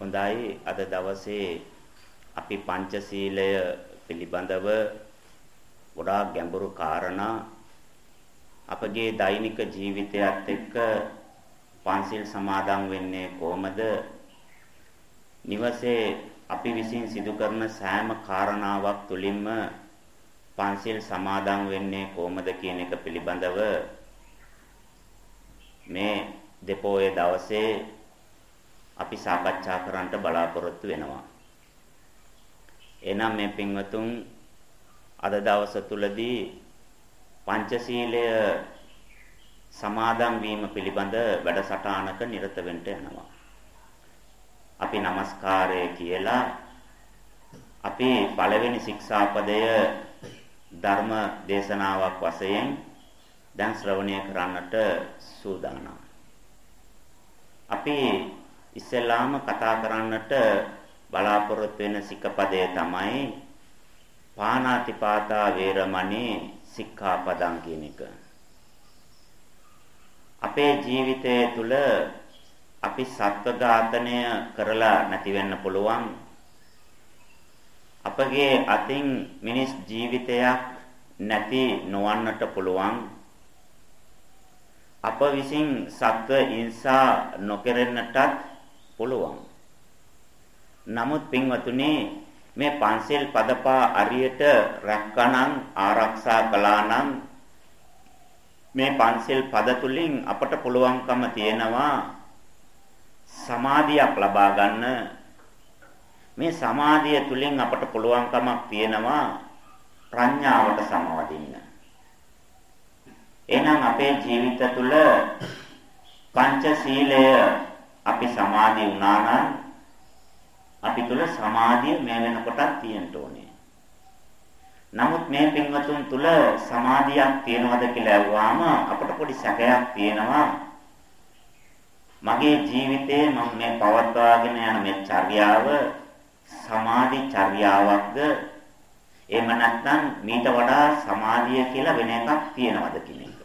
හොඳයි. අද දවසේ අපි පංචශීලය පිළිබඳව ගොඩාක් ගැඹුරු කාරණා. අපගේ දෛනික ජීවිතයත් එක්ක පන්සිල් සමාදන් වෙන්නේ කොහොමද? නිවසේ අපි විසින් සිදු කරන සෑම කාරණාවක් තුළින්ම පන්සිල් සමාදන් වෙන්නේ කොහොමද කියන එක පිළිබඳව මේ දෙපොයේ දවසේ අපි සාකච්ඡා කරන්නට බලාපොරොත්තු වෙනවා. එනම් මේ පින්වතුන් අද දවස තුලදී පංචශීලය සමාදන් වීම පිළිබඳ වැඩසටහනක නිරත වෙන්න යනවා. අපි নমස්කාරය කියලා අපි පළවෙනි ශික්ෂාපදය ධර්ම දේශනාවක් වශයෙන් දැන් ශ්‍රවණය කරන්නට සූදානම්. අපි ඉස්සෙල්ලාම කතා කරන්නට බලාපොරොත්තු වෙන සික්කපදය තමයි පාණාතිපාතා වේරමණී සික්ඛාපදං කියන එක. අපේ ජීවිතය තුළ අපි සත්ව ඝාතනය කරලා නැති වෙන්න පුළුවන්. අපගේ අතින් මිනිස් ජීවිතයක් නැති නොවන්නට පුළුවන්. අප විසින් සත්ව හිංසා නොකරන්නටත් පුළුවන්. නමුත් පින්වතුනි මේ පන්සල් පදපා අරියට රැක්කනම් ආරක්ෂා කළා නම් මේ පන්සල් පද තුලින් අපට පුළුවන්කම තියෙනවා සමාධියක් ලබා ගන්න මේ සමාධිය තුලින් අපට පුළුවන්කමක් තියෙනවා ප්‍රඥාවට සමවදින්න එහෙනම් අපේ ජීවිත තුළ පංචශීලය අපි සමාධිය වුණා නම් අපි තුල සමාධිය මේ වෙනකොටත් තියෙන්න ඕනේ. නමුත් මේ පින්වතුන් තුල සමාධියක් තියෙනවද කියලා අහුවාම අපට පොඩි සැකයක් තියෙනවා. මගේ ජීවිතේ මම මේ පවත්වාගෙන යන මේ චර්යාව සමාධි චර්යාවක්ද එහෙම නැත්නම් මීට වඩා සමාධිය කියලා වෙන එකක් තියෙනවද කියන එක.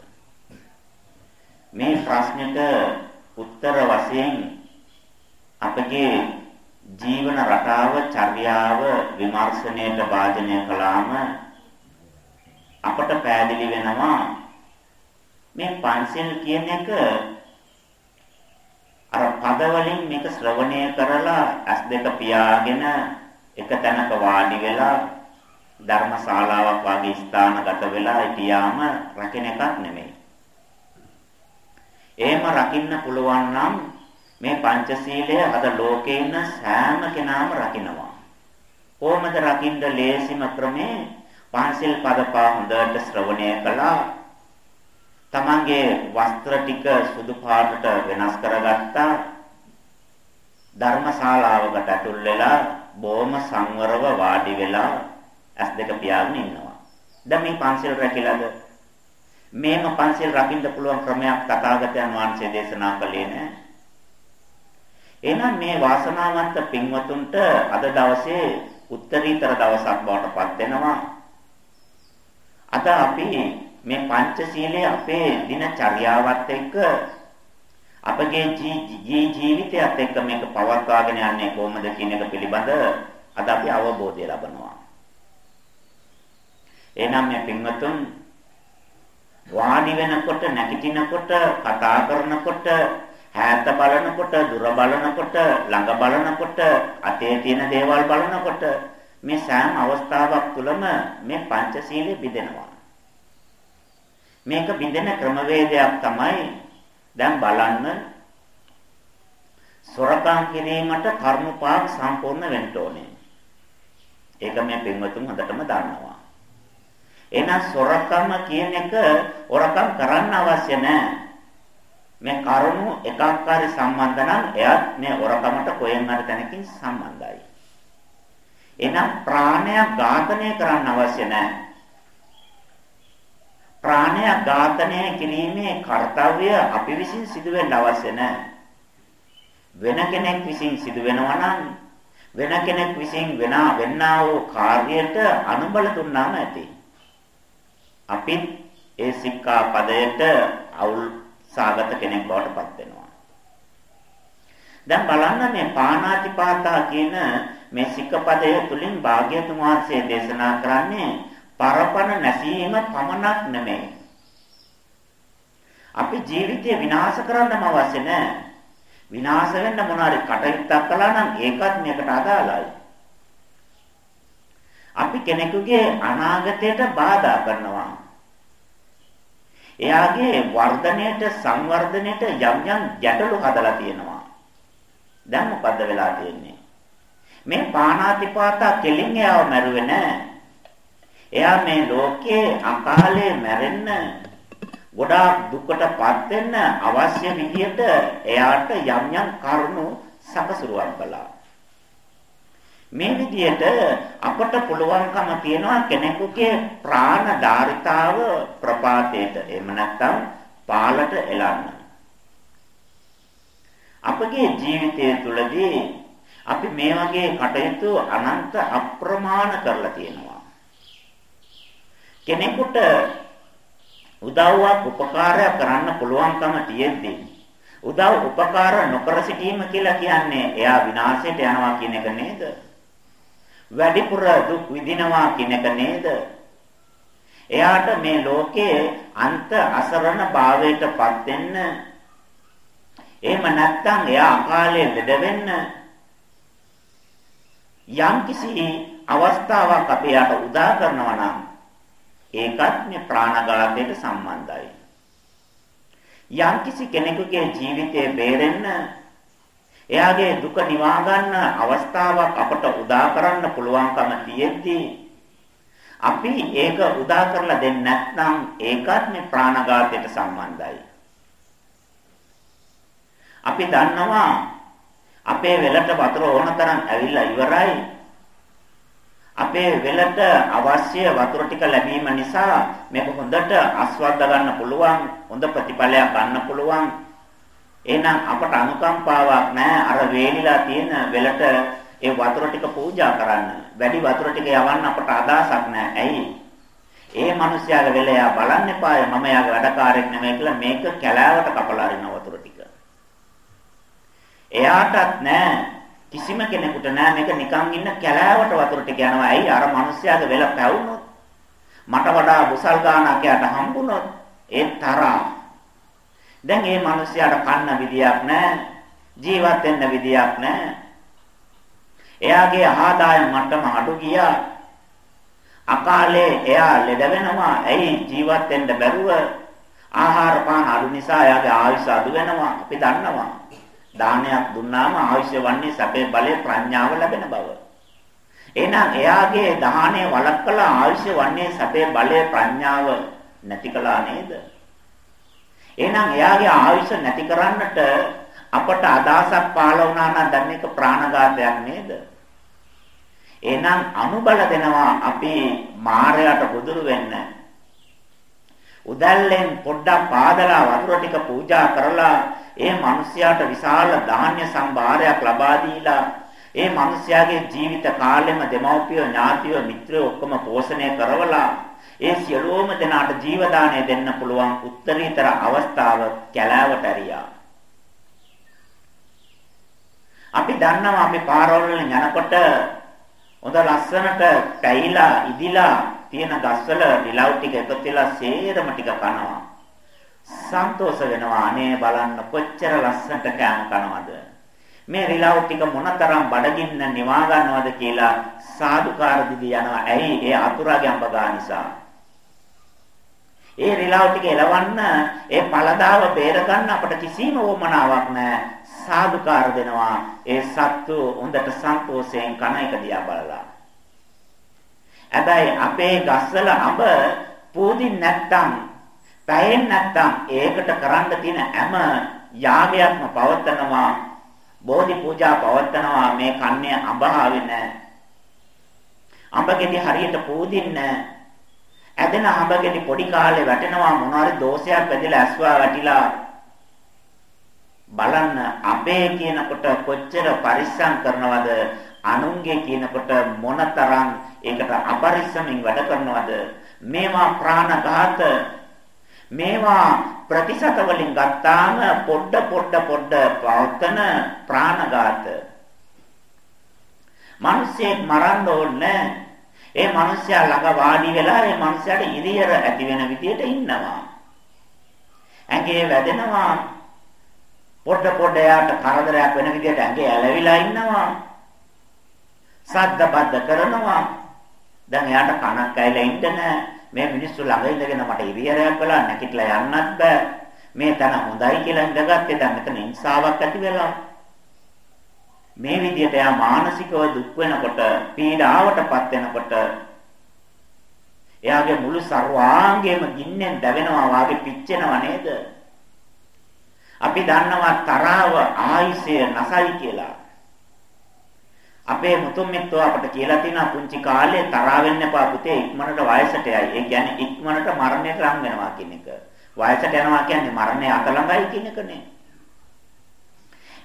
මේ ප්‍රශ්නෙට උත්තර වශයෙන් අපගේ ජීවන රටාව චර්යාව විමර්ශනයට වාදනය කළාම අපට පැහැදිලි වෙනවා මේ පංචශීල කියන එක අර පද වලින් මේක ශ්‍රවණය කරලා ඇස් දෙක පියාගෙන එක තැනක වාඩි වෙලා ධර්මශාලාවක් වගේ ස්ථානගත වෙලා හිටියාම රකින්න එකක් නෙමෙයි. එහෙම රකින්න පුළුවන් නම් මේ පංචශීලය අද ලෝකේ ඉන්න සෑම කෙනාම රකින්නවා. කොහොමද රකින්න ලේසිම ක්‍රමේ? පංචශීල් පදපා හොඳට ශ්‍රවණය කළා. තමන්ගේ වස්ත්‍ර ටික සුදු පාටට වෙනස් කරගත්තා. ධර්මශාලාවකට ඇතුල් වෙලා බොහොම සංවරව වාඩි වෙලා ඇස් දෙක පියාගෙන ඉන්නවා. දැන් මේ පංචශීල් රැකිලාද මේම පංචශීල් රකින්න පුළුවන් ක්‍රමයක් තථාගතයන් වහන්සේ දේශනා කළේ නෑ. එහෙනම් මේ වාසනාවන්ත පින්වතුන්ට අද දවසේ උත්තරීතර දවසක් බවට පත් වෙනවා. අද අපි මේ පංචශීලයේ අපේ දිනචර්යාවත් එක්ක අපගේ ජීවිතයත් එක්ක මේක පවත්වාගෙන යන්නේ කොහොමද කියන එක පිළිබඳ අද අපි අවබෝධය ලබනවා. එහෙනම් මේ පින්වතුන් වාඩි වෙනකොට නැගිටිනකොට කතා කරනකොට ඈත බලනකොට දුර බලනකොට ළඟ බලනකොට අතේ තියෙන දේවල් බලනකොට මේ සෑම අවස්ථාවක් තුළම මේ පංචශීලයේ බිඳෙනවා. මේක බිඳෙන ක්‍රමවේදයක් තමයි දැන් බලන්න සොරකම් කිරීමට කර්ම පාක් සම්පූර්ණ වෙන්න ඕනේ. ඒක මේ පින්වතුන් හොඳටම දන්නවා. එහෙනම් සොරකම කියන එක හොරකම් කරන්න අවශ්‍ය නැහැ මේ කරුණු එකක් හරි සම්බන්ධ නම් එයත් මේ හොරකමට කොහෙන් හරි තැනකින් සම්බන්ධයි. එහෙනම් ප්‍රාණයක් ඝාතනය කරන්න අවශ්‍ය නැහැ. ප්‍රාණයක් ඝාතනය කිරීමේ කාර්යය අපි විසින් සිදු වෙන්න අවශ්‍ය නැහැ. වෙන කෙනෙක් විසින් සිදු වෙනවා නම් වෙන කෙනෙක් විසින් වෙන වෙන්නා වූ කාර්යයට අනුබල දුන්නාම ඇති. අපිත් ඒ සික්ඛා පදයට අවුල් සාගත කෙනෙක් බවට පත් වෙනවා. දැන් බලන්න මේ පාණාතිපාතා කියන මේ සික්කපදය තුලින් භාග්‍යතුන් වහන්සේ දේශනා කරන්නේ පරපණ නැසීම පමණක් නෙමෙයි. අපි ජීවිතය විනාශ කරන්නම අවශ්‍ය නැහැ. විනාශ වෙන්න මොනාරි කටයුත්තක් කළා නම් ඒකත් මේකට අදාළයි. අපි කෙනෙකුගේ අනාගතයට බාධා කරනවා. එයාගේ වර්ධනයට සංවර්ධනයට යම් යම් ගැටලු හදලා තියෙනවා. දැන් මොකද්ද වෙලා තියෙන්නේ? මේ පාණාතිපාතා කෙලින් එයාව මැරුවේ නෑ. එයා මේ ලෝකයේ අකාලේ මැරෙන්න ගොඩාක් දුකටපත් වෙන්න අවශ්‍ය විදියට එයාට යම් යම් කරුණු සකසුරුවක් කළා. මේ විදියට අපට පුළුවන්කම තියනවා කෙනෙකුගේ ප්‍රාණ ධාරිතාව ප්‍රපාතයට එහෙම නැත්නම් පාලට එලන්න. අපගේ ජීවිතය තුළදී අපි මේ වගේ කටයුතු අනන්ත අප්‍රමාණ කරලා තියෙනවා. කෙනෙකුට උදව්වක් උපකාරයක් කරන්න පුළුවන්කම තියෙද්දී උදව් උපකාර නොකර සිටීම කියලා කියන්නේ එයා විනාශයට යනවා කියන එක නේද? වැඩිපුර දුක් විඳිනවා කියන එක නේද? එයාට මේ ලෝකයේ අන්ත අසරණ භාවයටපත් වෙන්න එහෙම නැත්නම් එයා අකාලේ ලෙඩ වෙන්න යම්කිසි අවස්ථාවක් අපි යාට උදා කරනවා නම් ඒකත් මේ ප්‍රාණඝාතයට සම්බන්ධයි. යම්කිසි කෙනෙකුගේ ජීවිතය බේරෙන්න එයාගේ දුක නිවා ගන්න අවස්ථාවක් අපට උදා කරන්න පුළුවන්කම තියෙද්දී අපි ඒක උදා කරලා දෙන්නේ නැත්නම් ඒකත් මේ ප්‍රාණඝාතයට සම්බන්ධයි. අපි දන්නවා අපේ වෙලට වතුර ඕන තරම් ඇවිල්ලා ඉවරයි. අපේ වෙලට අවශ්‍ය වතුර ටික ලැබීම නිසා මේක හොඳට ආස්වාද ගන්න පුළුවන්, හොඳ ප්‍රතිඵලයක් ගන්න පුළුවන්. එහෙනම් අපට අනුකම්පාවක් නැහැ අර වේලිලා තියෙන වෙලට ඒ වතුර ටික පූජා කරන්න. වැඩි වතුර ටික යවන්න අපට අදහසක් නැහැ. ඇයි? ඒ මිනිස්යාගේ වෙල එයා බලන්න එපාය මම යාගේ වැඩකාරයෙක් නෙමෙයි කියලා මේක කැලෑවට කපලා අරින වතුර ටික. එයාටත් නෑ කිසිම කෙනෙකුට නෑ මේක නිකන් ඉන්න කැලෑවට වතුර ටික යනවා. ඇයි අර මිනිස්යාගේ වෙල පැවුනොත් මට වඩා බුසල් ගානක් යට හම්බුනොත් ඒ තරම්. දැන් මේ මිනිස්යාට කන්න විදියක් නෑ. ජීවත් වෙන්න විදියක් නෑ. එයාගේ ආදායම් මට්ටම අඩු ගියා. අකාලේ එයා ලෙඩ වෙනවා. ඇයි ජීවත් වෙන්න බැරුව ආහාර පාන අඩු නිසා එයාගේ ආයුෂ අඩු වෙනවා. අපි දන්නවා. දානයක් දුන්නාම අවශ්‍ය වන්නේ සැපේ බලය ප්‍රඥාව ලැබෙන බව. එහෙනම් එයාගේ දාහනය වළක්වලා අවශ්‍ය වන්නේ සැපේ බලය ප්‍රඥාව නැති කළා නේද? එහෙනම් එයාගේ ආයුෂ නැති කරන්නට අපට අදහසක් පාළ වුණා නම් දැන් මේක ප්‍රාණඝාතයක් නේද? එහෙනම් අනුබල දෙනවා අපි මායයට ගොදුරු වෙන්න. උදැල්ලෙන් පොඩ්ඩක් පාදලා වතුර ටික පූජා කරලා ඒ මිනිස්යාට විශාල ධාන්‍ය සම්භාරයක් ලබා දීලා ඒ මිනිස්යාගේ ජීවිත කාලෙම දෙමව්පියෝ ඥාතියෝ මිත්‍රයෝ ඔක්කොම පෝෂණය කරවලා ඒ සියලුම දෙනාට ජීව දෙන්න පුළුවන් උත්තරීතර අවස්ථාව කැලෑවට ඇරියා. අපි දන්නවා අපි පාරවල් වලින් යනකොට හොඳ ලස්සනට පැහිලා ඉදිලා තියෙන ගස්වල රිලව් ටික එකතු වෙලා සේරම ටික කනවා. සන්තෝෂ වෙනවා. අනේ බලන්න කොච්චර ලස්සනට කෑම කනවද? මේ රිලව් ටික මොනතරම් බඩගින්න නිවා ගන්නවද කියලා සාදුකාර දිවි යනවා. ඇයි? ඒ අතුරාගේ අඹ නිසා. ඒ රිලව් ටික එලවන්න ඒ පළදාව බේර ගන්න අපට කිසිම වමනාවක් නැහැ සාදුකාර දෙනවා. ඒ සත්තු හොඳට සන්තෝෂයෙන් කන එක දිහා බලලා. හැබැයි අපේ ගස්වල අඹ පූදින් නැත්තම් පැයෙන් නැත්තම් ඒකට කරන්න තියෙන හැම යාගයක්ම පවත්නවා බෝධි පූජා පවත්නවා මේ කන්නේ අඹාවේ නැහැ. අඹගෙඩි හරියට පූදින්නේ ඇදෙන අඹගෙඩි පොඩි කාලේ වැටෙනවා මොනවාරි දෝෂයක් වැදිලා ඇස්වා වැටිලා බලන්න අපේ කියනකොට කොච්චර පරිස්සම් කරනවද අනුන්ගේ කියනකොට මොනතරම් ඒකට අපරිස්සමින් වැඩ කරනවද මේවා ප්‍රාණඝාත මේවා ප්‍රතිශත වලින් ගත්තාම පොඩ පොඩ පොඩ පවතන ප්‍රාණඝාත. මිනිස්සෙක් මරන්න ඕනේ. ඒ මිනිස්සයා ළඟ වාඩි වෙලා ඒ මිනිස්සයාට ඉරියර ඇති වෙන විදියට ඉන්නවා. ඇඟේ වැදෙනවා. පොඩ පොඩ යාට කරදරයක් වෙන විදියට ඇඟේ ඇලවිලා ඉන්නවා. සද්ද බද්ද කරනවා. දැන් එයාට කනක් ඇවිල්ලා ඉන්න නෑ. මේ මිනිස්සු ළඟ ඉඳගෙන මට ඉරියරයක් වෙලා නැගිටලා යන්නත් බෑ. මේ තන හොඳයි කියලා ඉඳගත්තේ දැන් මෙතන හිංසාවක් ඇති වෙලා. මේ විදිහට එයා මානසිකව දුක් වෙනකොට පීඩාවටපත් වෙනකොට එයාගේ මුළු සර්වාංගයම ගින්නෙන් දැවෙනවා වාගේ පිච්චෙනව නේද? අපි දන්නවා තරාව ආයිසය නැසයි කියලා. අපේ මුතුන් මිත්තෝ අපට කියලා තියෙනවා පුංචි කාලේ තරහ වෙන්න එපා පුතේ ඉක්මනට වයසට යයි. ඒ කියන්නේ ඉක්මනට මරණයට ලං වෙනවා කියන එක. වයසට යනවා කියන්නේ මරණය අත ළඟයි කියන එකනේ.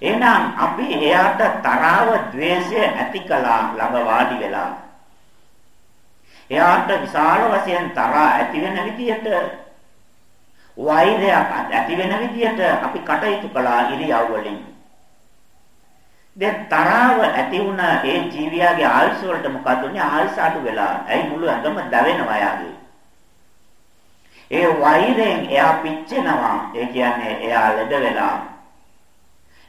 එහෙනම් අපි එයාට තරහව, ద్వේෂය ඇති කළා ළඟ වාඩි වෙලා. එයාට විශාල වශයෙන් තරහ ඇති වෙන විදියට වෛරයක් ඇති වෙන විදියට අපි කටයුතු කළා ඉරියව් වලින්. දැන් තරාව ඇති වුණ ඒ ජීවියාගේ ආයුෂ වලට මොකද උනේ ආයුෂ අඩු වෙලා. ඇයි මුළු ඇඟම දැවෙනවා යාගේ. ඒ වෛරයෙන් එයා පිච්චෙනවා. ඒ කියන්නේ එයා ලෙඩ වෙලා.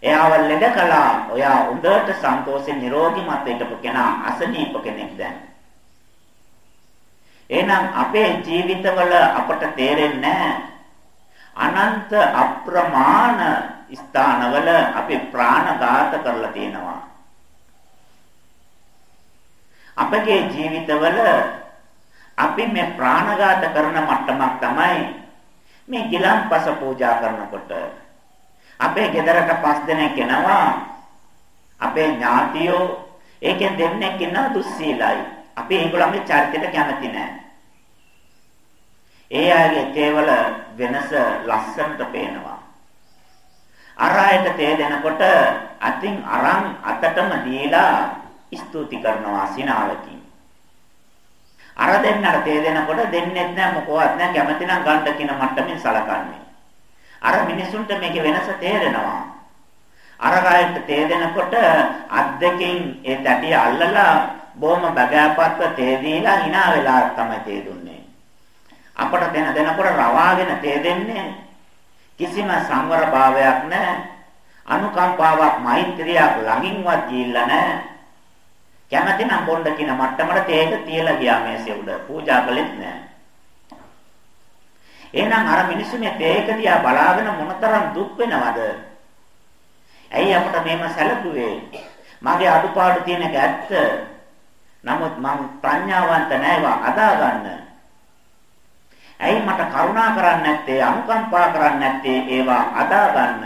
එයාව ලෙඩ කළා. ඔයා උඩට සන්තෝෂේ නිරෝගීමත් හිටපු කෙනා අසනීප කෙනෙක් දැන්. එහෙනම් අපේ ජීවිතවල අපට තේරෙන්නේ අනන්ත අප්‍රමාණ ස්ථානවල අපි ප්‍රාණඝාත කරලා තියෙනවා. අපගේ ජීවිතවල අපි මේ ප්‍රාණඝාත කරන මට්ටමක් තමයි මේ ගිලන්පස පූජා කරනකොට අපේ ගෙදරට පස් දෙනෙක් එනවා අපේ ඥාතියෝ ඒකෙන් දෙන්නෙක් ඉන්නවා දුස්සීලයි අපි ඒගොල්ලන්ගේ චරිතයට කැමති නැහැ ඒ අයගේ කේවල වෙනස ලස්සනට පේනවා අර අයට තේ දෙනකොට අතින් අරන් අතටම දීලා ස්තුති කරනවා සිනාවකින්. අර දෙන්නට තේ දෙනකොට දෙන්නෙත් නෑ මොකවත් නෑ කැමති නම් ගන්න කියන මට්ටමින් සලකන්නේ. අර මිනිසුන්ට මේකේ වෙනස තේරෙනවා. අර ගායට තේ දෙනකොට අත් දෙකෙන් ඒ තැටිය අල්ලලා බොහොම බගෑපත්ව තේ දීලා hina වෙලා තමයි තේ දුන්නේ. අපට දෙන දෙනකොට රවාගෙන තේ දෙන්නේ කිසිම සංවර භාවයක් නැහැ. අනුකම්පාවක් මෛත්‍රියක් ළඟින්වත් ගිහිල්ලා නැහැ. කැමැති නම් බොණ්ඩ කියන මට්ටමට තේක තියලා ගියා මේසේ උඩ පූජා කළෙත් නැහැ. එහෙනම් අර මිනිස්සු මේ තේක දිහා බලාගෙන මොනතරම් දුක් වෙනවද? ඇයි අපට මේව සැලකුවේ? මගේ අඩුපාඩු තියෙන එක ඇත්ත. නමුත් මම ප්‍රඥාවන්ත නැයවා අදා ගන්න. ඇයි මට කරුණා කරන්නේ නැත්තේ අනුකම්පා කරන්නේ නැත්තේ ඒවා අදා ගන්න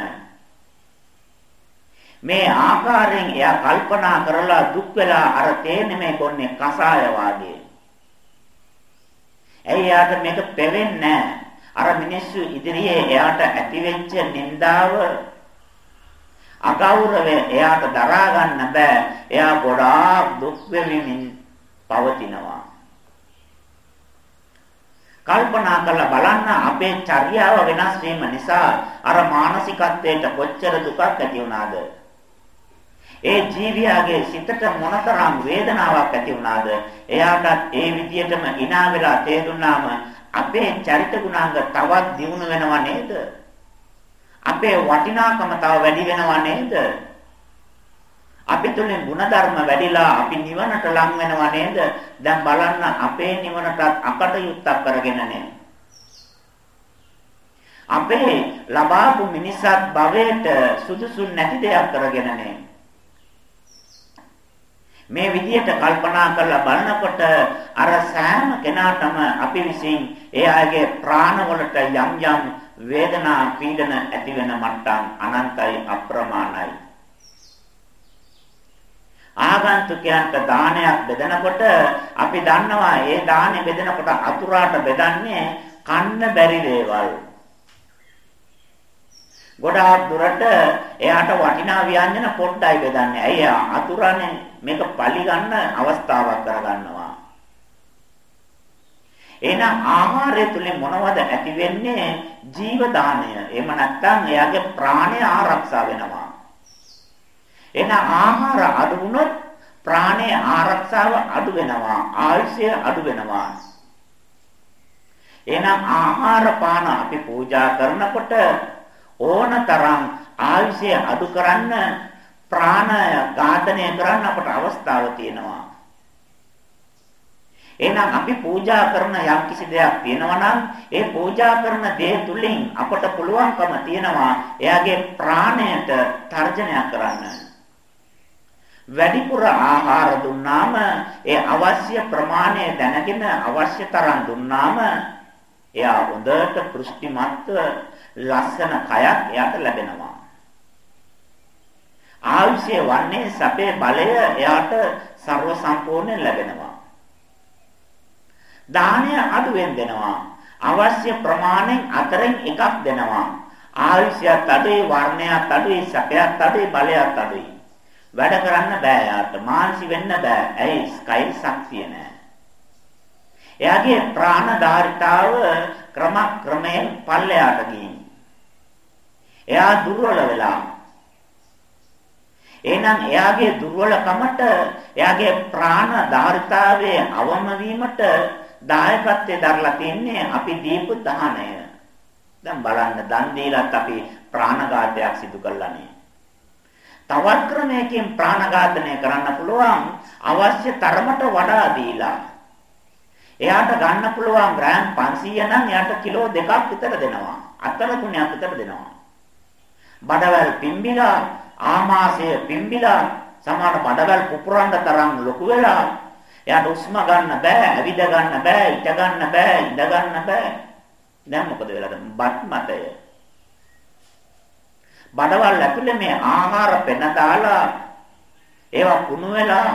මේ ආකාරයෙන් එයා කල්පනා කරලා දුක් වෙලා අර තේන්නේ මේ කොන්නේ කසාය වාගේ ඇයි යාට මේක පෙවෙන්නේ අර මිනිස්සු ඉදිරියේ එයාට ඇතිවෙච්ච නින්දාව අගෞරවය එයාට දරා ගන්න බෑ එයා ගොඩාක් දුක් වෙමින් පවතිනවා කල්පනා කරලා බලන්න අපේ චර්යාව වෙනස් වීම නිසා අර මානසිකත්වයට කොච්චර දුකක් ඇති වුණාද? ඒ ජීවියාගේ සිතට මොනතරම් වේදනාවක් ඇති වුණාද? එයාටත් ඒ විදියටම hina වෙලා තේරුණාම අපේ චරිත ගුණාංග තවත් දියුණු වෙනව නේද? අපේ වටිනාකම තව වැඩි වෙනව නේද? අපි තුලින් ಗುಣධර්ම වැඩිලා අපි නිවනට ලං වෙනව නේද? දැන් බලන්න අපේ නිවනටත් අකටයුත්තක් කරගෙන නැහැ. අපේ ලබාපු මිනිසත් භවයට සුදුසු නැති දෙයක් කරගෙන නැහැ. මේ විදිහට කල්පනා කරලා බලනකොට අර සෑම කෙනාටම අපි විසින් එයාගේ ප්‍රාණවලට යම් යම් වේදනා පීඩන ඇති වෙන මට්ටම් අනන්තයි අප්‍රමාණයි ආගන්තුකයන්ට දානයක් බෙදනකොට අපි දන්නවා ඒ දානේ බෙදනකොට අතුරාට බෙදන්නේ කන්න බැරි දේවල්. ගොඩාක් දුරට එයාට වටිනා ව්‍යංජන පොඩ්ඩයි බෙදන්නේ. ඇයි අතුරානේ මේක පලි ගන්න අවස්ථාවක් කරගන්නවා. එහෙනම් ආහාරය තුලින් මොනවද ඇති වෙන්නේ? ජීව දාණය. එහෙම නැත්නම් එයාගේ ප්‍රාණය ආරක්ෂා වෙනවා. එහෙනම් ආහාර අඩු වුණොත් ප්‍රාණය ආරක්ෂාව අඩු වෙනවා. ආයුෂය අඩු වෙනවා. එහෙනම් ආහාර පාන අපි පූජා කරනකොට ඕනතරම් ආයුෂය අඩු කරන්න ප්‍රාණ ඝාතනය කරන්න අපට අවස්ථාව තියෙනවා. එහෙනම් අපි පූජා කරන යම් කිසි දෙයක් තියෙනවා නම් ඒ පූජා කරන දේ තුලින් අපට පුළුවන්කම තියෙනවා එයාගේ ප්‍රාණයට තර්ජනය කරන්න. වැඩිපුර ආහාර දුන්නාම ඒ අවශ්‍ය ප්‍රමාණය දැනගෙන අවශ්‍ය තරම් දුන්නාම එයා හොඳට පෘෂ්ටිමත්ව ලස්සන කයක් එයාට ලැබෙනවා. ආයුෂය වන්නේ සැපේ බලය එයාට ਸਰව සම්පූර්ණයෙන් ලැබෙනවා. දානය අඩුවෙන් දෙනවා. අවශ්‍ය ප්‍රමාණයෙන් අතරින් එකක් දෙනවා. ආයුෂයත් අඩුයි, වර්ණයත් අඩුයි, සැපයත් අඩුයි, බලයත් අඩුයි. වැඩ කරන්න බෑ යාට. මානසි වෙන්න බෑ. ඇයි? ස්කයිල් ශක්තිය නෑ. එයාගේ ප්‍රාණධාරිතාව ක්‍රම ක්‍රමයෙන් පල්ලයට ගිහින්. එයා දුර්වල වෙලා එහෙනම් එයාගේ දුර්වලකමට එයාගේ ප්‍රාණ ධාරිතාවයේ අවම වීමට දායකත්වයේ දරලා තින්නේ අපි දීපු දාණය. දැන් බලන්න දන් දීලත් අපි ප්‍රාණඝාතයක් සිදු කළානේ. තවත් ක්‍රමයකින් ප්‍රාණඝාතනය කරන්න පුළුවන් අවශ්‍ය තරමට වඩා දීලා. එයාට ගන්න පුළුවන් ග්‍රෑම් 500 නම් එයාට කිලෝ දෙකක් විතර දෙනවා. අතර තුනක් විතර දෙනවා. බඩවැල් පිම්බිලා ආමාශය පිම්බිලා සමහර බඩවැල් පුපුරන්න තරම් ලොකු වෙලා එයාට උස්ම ගන්න බෑ, ඇවිද ගන්න බෑ, ඉට ගන්න බෑ, ඉඳ ගන්න බෑ. දැන් මොකද වෙලාද? බත් මතය. බඩවල් ඇතුලේ මේ ආහාර පෙන දාලා ඒවා කුණු වෙලා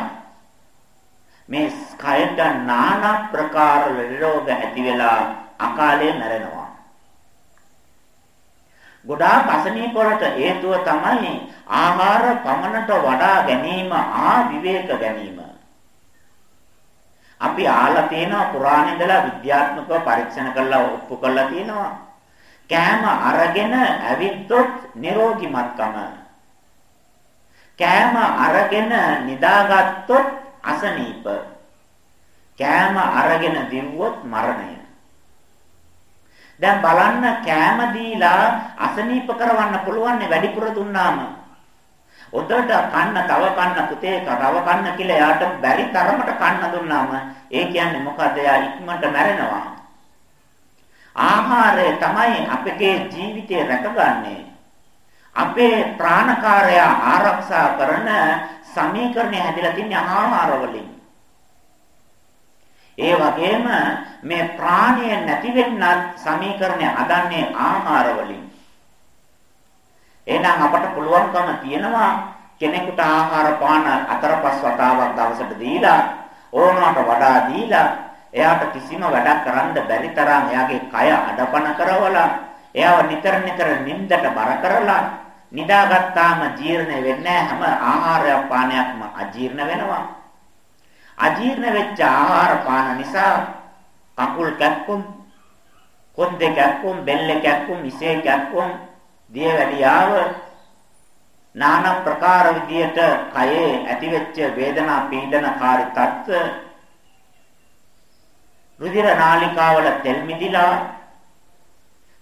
මේ කයට নানা ප්‍රකාර රෝග ඇති වෙලා අකාලේ මැරෙනවා. ගොඩාක් අසනීප වලට හේතුව තමයි ආහාර පමණට වඩා ගැනීම ආ විවේක ගැනීම. අපි ආලා තියෙනවා පුරාණ ඉඳලා විද්‍යාත්මකව පරීක්ෂණ කරලා ඔප්පු කරලා තියෙනවා. කෑම අරගෙන ඇවිද්දොත් නිරෝගීමත්කම. කෑම අරගෙන නිදාගත්තොත් අසනීප. කෑම අරගෙන දිව්වොත් මරණය. දැන් බලන්න කෑම දීලා අසනීප කරවන්න පුළුවන් වැඩිපුර දුන්නාම. උඩට කන්න තව කන්න පුතේ තව කන්න කියලා එයාට බැරි තරමට කන්න දුන්නාම ඒ කියන්නේ මොකද එයා ඉක්මනට මැරෙනවා. ආහාරය තමයි අපගේ ජීවිතය රැකගන්නේ. අපේ ප්‍රාණකාරය ආරක්ෂා කරන සමීකරණය හැදිලා තින්නේ ආහාර වලින්. ඒ වගේම මේ ප්‍රාණය නැති වෙන්නත් සමීකරණය හදන්නේ ආහාර වලින්. එහෙනම් අපට පුළුවන්කම තියෙනවා කෙනෙකුට ආහාර පාන අතර පස් වතාවක් දවසට දීලා ඕනකට වඩා දීලා එයාට කිසිම වැඩක් කරන්න බැරි තරම් එයාගේ කය අඩපණ කරවලා එයාව නිතර නිතර නිින්දට බර කරලා නිදාගත්තාම ජීර්ණ වෙන්නේ හැම ආහාර පානයක්ම අජීර්ණ වෙනවා. අජීර්ණ වෙච්ච ආහාර පාන නිසා කකුල් කැක්කුම් කොන්දේ කැක්කුම් බෙල්ල කැක්කුම් ඉසේ කැක්කුම් දියවැඩියාව নানা ප්‍රකාර විදියට කයේ ඇතිවෙච්ච වේදනා පීඩනකාරී තත්ත්ව රුධිර නාලිකාවල තෙල් මිදිලා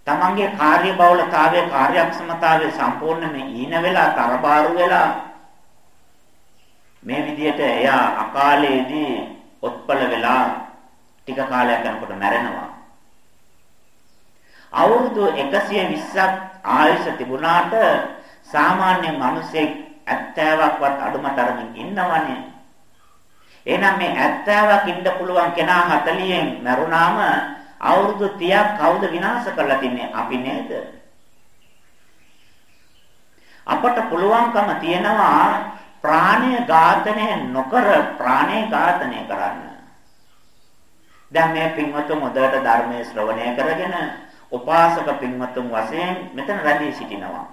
තමන්ගේ කාර්ය බහුලතාවයේ කාර්යක්ෂමතාවයේ සම්පූර්ණයෙන්ම ඊන වෙලා තරබාරු වෙලා මේ විදිහට එයා අකාලයේදී ඔත්පල වෙලා ටික කාලයක් යනකොට මැරෙනවා. අවුරුදු 120ක් ආයුෂ තිබුණාට සාමාන්‍ය මිනිසෙක් 70ක්වත් අඩුම තරමින් ඉන්නවනේ. එහෙනම් මේ 70ක් ඉන්න පුළුවන් කෙනා 40න් මරුණාම අවුරුදු 30ක් කවුද විනාශ කරලා තින්නේ? අපි නේද? අපට පුළුවන්කම තියෙනවා ප්‍රාණය ඝාතනය නොකර ප්‍රාණය ඝාතනය කරන්න. දැන් මේ පින්වතුන් හොඳට ධර්මයේ ශ්‍රවණය කරගෙන උපාසක පින්වතුන් වශයෙන් මෙතන රැඳී සිටිනවා.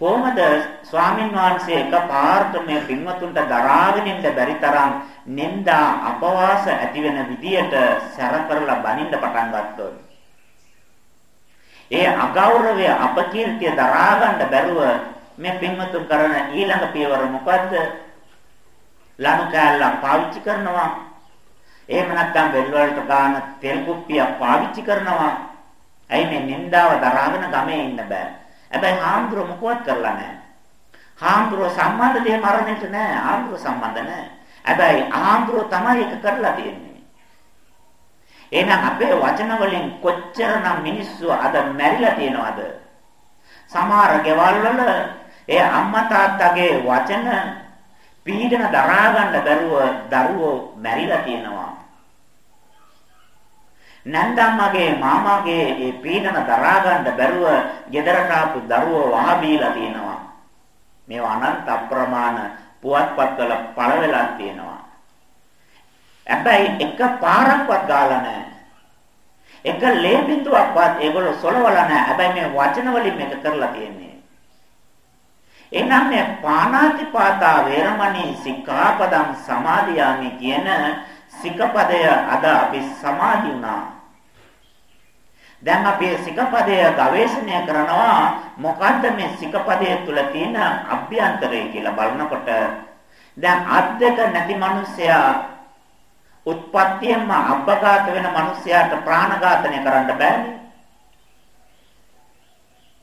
කොහොමද ස්වාමින් වහන්සේ එකපාරට මේ පින්වතුන්ට දරාගෙන ඉන්න බැරි තරම් නිന്ദා අපවාස ඇති වෙන විදියට සැර කරලා බනින්න පටන් ගත්තොත් ඒ අගෞරවය අපකීර්තිය දරා ගන්න බැරුව මේ පින්වතුන් කරන ඊළඟ පියවර මොකද්ද? ලනු කෑල්ලක් පාවිච්චි කරනවා. එහෙම නැත්නම් වෙල් වලට ගන්න තෙල් කුප්පියක් පාවිච්චි කරනවා. ඇයි මේ නින්දාව දරාගෙන ගමේ ඉන්න බෑ. හැබැයි හාමුදුර මොකවත් කරලා නැහැ. හාමුදුර සම්බන්ධ දෙය මරණයට නෑ. හාමුදුර සම්බන්ධ නෑ. හැබැයි හාමුදුර තමයි ඒක කරලා තියෙන්නේ. එහෙනම් අපේ වචන වලින් කොච්චරනම් මිනිස්සු අද මැරිලා තියෙනවද? සමහර ගෙවල් වල ඒ අම්මා තාත්තගේ වචන පීඩන දරා ගන්න බැරුව දරුවෝ මැරිලා තියෙනවා. නැන්දම්මගේ මාමාගේ ඒ පීඩන දරා ගන්න බැරුව ගෙදරට ආපු දරුවෝ වහබීලා තියෙනවා. මේවා අනන්ත අප්‍රමාණ පුවත්පත්වල පළ වෙලා තියෙනවා. හැබැයි එක පාරක්වත් ගාලා නැහැ. එක ලේ බිඳුවක්වත් ඒගොල්ලෝ සොලවලා නැහැ. හැබැයි මේ වචන වලින් මේක කරලා තියෙන්නේ. එනම් මේ පාණාතිපාතා වේරමණී සික්ඛාපදං සමාදියාමි කියන සිකපදය අද අපි සමාදි වුණා. දැන් අපි සිකපදය ගවේෂණය කරනවා මොකද්ද මේ සිකපදය තුල තියෙන අභ්‍යන්තරය කියලා බලනකොට දැන් අත් දෙක නැති මිනිසයා උත්පත්තියෙන්ම අබ්බඝාත වෙන මිනිසයාට ප්‍රාණඝාතනය කරන්න බෑනේ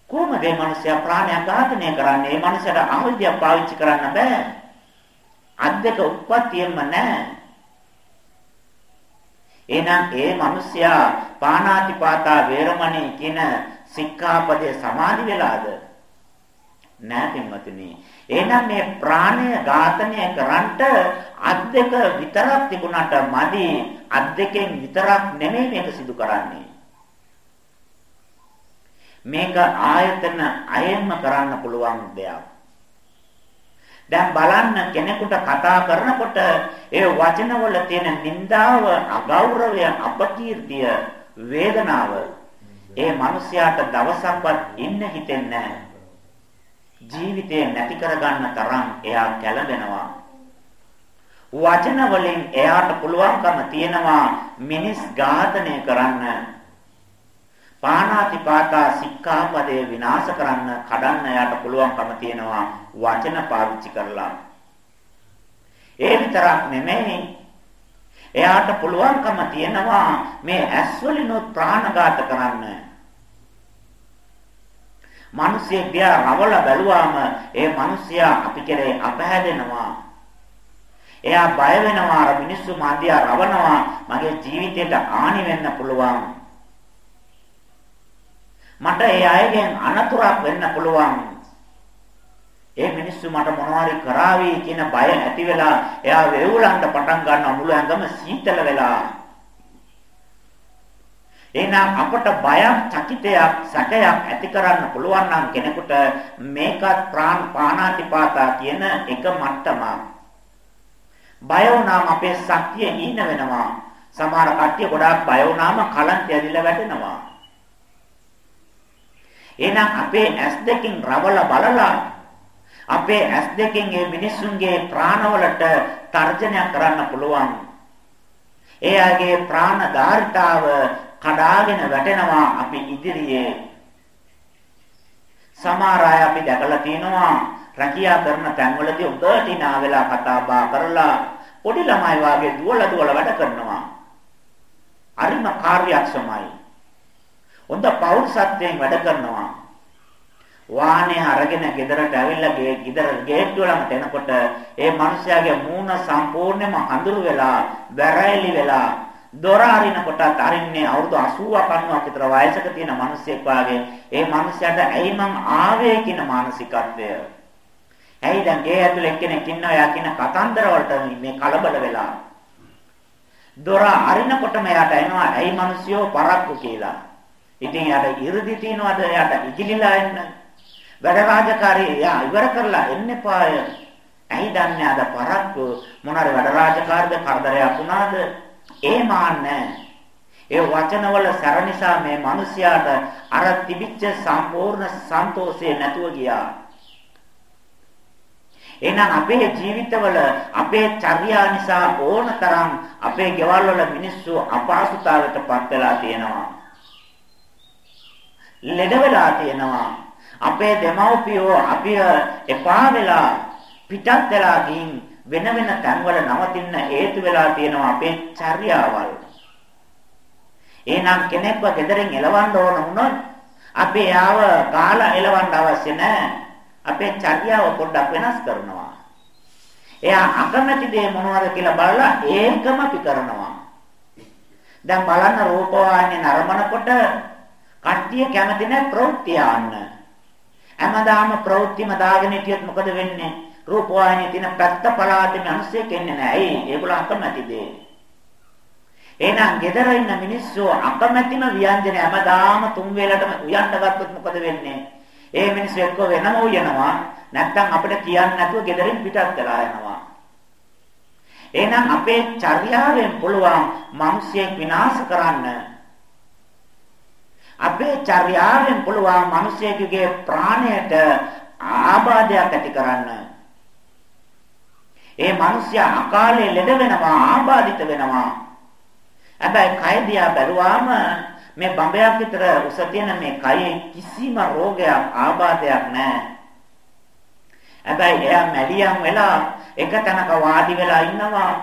කොහොමද මේ මිනිසයා ප්‍රාණය ඝාතනය කරන්නේ මේ මිනිසට ආයුධය පාවිච්චි කරන්න බෑ අත් දෙක උත්පත්තියෙන්ම නැහැ එහෙනම් ඒ මිනිසයා පාණාතිපාතා වේරමණී කියන සික්ඛාපදේ සමාදි වෙලාද? නෑ පින්වතුනි. එහෙනම් මේ ප්‍රාණය ඝාතනය කරන්නට අත් දෙක විතරක් තිබුණාට මදි අත් දෙකෙන් විතරක් නෙමෙයි මේක සිදු කරන්නේ. මේක ආයතන අයෙන්ම කරන්න පුළුවන් දෙයක්. දැන් බලන්න කෙනෙකුට කතා කරනකොට ඒ වචනවල තියෙන නිന്ദාව, අගෞරවය, අපකීර්තිය, වේදනාව ඒ මිනිස්යාට දවසක්වත් ඉන්න හිතෙන්නේ ජීවිතේ නැති කරගන්න තරම් එයා කැළඹෙනවා. වචන වලින් එයාට පුළුවන්කම තියෙනවා මිනිස් ඝාතනය කරන්න පාණාතිපාතා සික්ඛාපදේ විනාශ කරන්න කඩන්න යාට පුළුවන්කම තියෙනවා වචන පාවිච්චි කරලා. ඒ විතරක් නෙමෙයි එයාට පුළුවන්කම තියෙනවා මේ ඇස් වලිනුත් ප්‍රාණඝාත කරන්න. මිනිස්සෙක් දිහා රවල බැලුවාම ඒ මිනිසයා අපි කෙරේ අපහැදෙනවා. එයා බය වෙනවා අර මිනිස්සු මාදියා රවනවා මගේ ජීවිතයට ආනි වෙන්න පුළුවන්. මට ඒ අයගෙන් අනතුරක් වෙන්න පුළුවන්. ඒ මිනිස්සු මට මොනවාරි කරાવી කියන බය ඇති වෙලා එයා වේවුලන්ට පටන් ගන්නවා මුළු ඇඟම සීතල වෙලා. එහෙනම් අපට බයක්, චකිතයක්, සැකයක් ඇති කරන්න පුළුවන් නම් කෙනෙකුට මේකත් ප්‍රාණ පානාතිපාතා කියන එක මට්ටමක්. බය වුණාම අපේ ශක්තිය ඊන වෙනවා. සමහර කට්ටිය ගොඩාක් බය වුණාම කලන්ත ඇදිලා වැටෙනවා. එහෙනම් අපේ ඇස් දෙකෙන් රවල බලලා අපේ ඇස් දෙකෙන් මේ මිනිස්සුන්ගේ ප්‍රාණවලට තර්ජනය කරන්න පුළුවන්. එයාගේ ප්‍රාණ ධාරිතාව කඩාගෙන වැටෙනවා අපි ඉදිරියේ. සමහර අය අපි දැකලා තියෙනවා රැකියා කරන තැන්වලදී උඩට ඉනා වෙලා කතා බහ කරලා පොඩි ළමයි වාගේ දුවලා දුවලා වැඩ කරනවා. අරිම කාර්යක්ෂමයි. හොඳ පෞරුෂත්වයෙන් වැඩ කරනවා. වාහනේ අරගෙන ගෙදරට ඇවිල්ලා ගේ ගෙදර ගේට්ටුවලට එනකොට ඒ මිනිස්යාගේ මූණ සම්පූර්ණයෙන්ම අඳුරු වෙලා, බැරැලි වෙලා දොර අරිනකොට අරින්නේ අවුරුදු 80ක් 90ක් විතර වයසක තියෙන මිනිස්සෙක් වාගේ ඒ මිනිස්යාට ඇයි මං ආවේ කියන මානසිකත්වය. ඇයි දැන් ගේ ඇතුලේ එක්කෙනෙක් ඉන්නවා යා කියන කතන්දර වලට මේ කලබල වෙලා. දොර අරිනකොටම යාට එනවා ඇයි මිනිස්සුયો පරක්කු කියලා. ඉතින් යාට 이르දි තියනවාද යාට ඉගිලිලා එන්න. වැඩ රාජකාරී යා ඉවර කරලා එන්න එපාය. ඇයි දන්නේ අද පරක්කු මොනාර වැඩ රාජකාරියද කරදරයක් වුණාද? ඒ මාන්නේ. ඒ වචනවල සැර නිසා මේ මිනිස්යාට අර තිබිච්ච සම්පූර්ණ සන්තෝෂය නැතුව ගියා. එහෙනම් අපේ ජීවිතවල අපේ චර්යා නිසා ඕනතරම් අපේ ගෙවල් වල මිනිස්සු අපහසුතාවයටපත් වෙලා තියෙනවා. ලෙඩ වෙලා තියෙනවා. අපේ දෙමව්පියෝ අපිව එපා වෙලා පිටත් වෙලා ගින් වෙන වෙන තැන්වල නවතින්න හේතු වෙලා තියෙනවා අපේ චර්යාවල්. එහෙනම් කෙනෙක්ව ගෙදරින් එලවන්න ඕන වුණොත් අපි යාව කාලා එලවන්න අවශ්‍ය නැහැ. අපේ චර්යාව පොඩ්ඩක් වෙනස් කරනවා. එයා අකමැති දේ මොනවද කියලා බලලා ඒකම අපි කරනවා. දැන් බලන්න රූපවාහිනිය නරඹනකොට කට්ටිය කැමති නැහැ ප්‍රවෘත්ති ආන්න. හැමදාම ප්‍රවෘත්තිම දාගෙන හිටියොත් මොකද වෙන්නේ? රූපවාහිනියේ තියෙන පැත්ත පලාතේ මිනිස්සු කෙන්නේ නැහැ. ඇයි? ඒගොල්ලෝ අකමැති දේ. එහෙනම් ගෙදර ඉන්න මිනිස්සු අකමැතිම ව්‍යංජන හැමදාම තුන් වේලටම උයන්න ගත්තොත් මොකද වෙන්නේ? ඒ මිනිස්සු එක්ක වෙනම උයනවා නැත්නම් අපිට කියන්නේ නැතුව ගෙදරින් පිටත් වෙලා යනවා. එහෙනම් අපේ චර්යාවෙන් පුළුවන් මිනිස්සෙක් විනාශ කරන්න. අපේ චර්යාවෙන් පුළුවන් මිනිස්සෙකුගේ ප්‍රාණයට ආබාධයක් ඇති කරන්න. ඒ මිනිසයා අකාලේ ලෙඩ වෙනවා ආබාධිත වෙනවා. හැබැයි කය දිහා බැලුවාම මේ බඹයක් විතර උස තියෙන මේ කයේ කිසිම රෝගයක් ආබාධයක් නැහැ. හැබැයි එයා මැඩියම් වෙලා එක තැනක වාඩි වෙලා ඉන්නවා.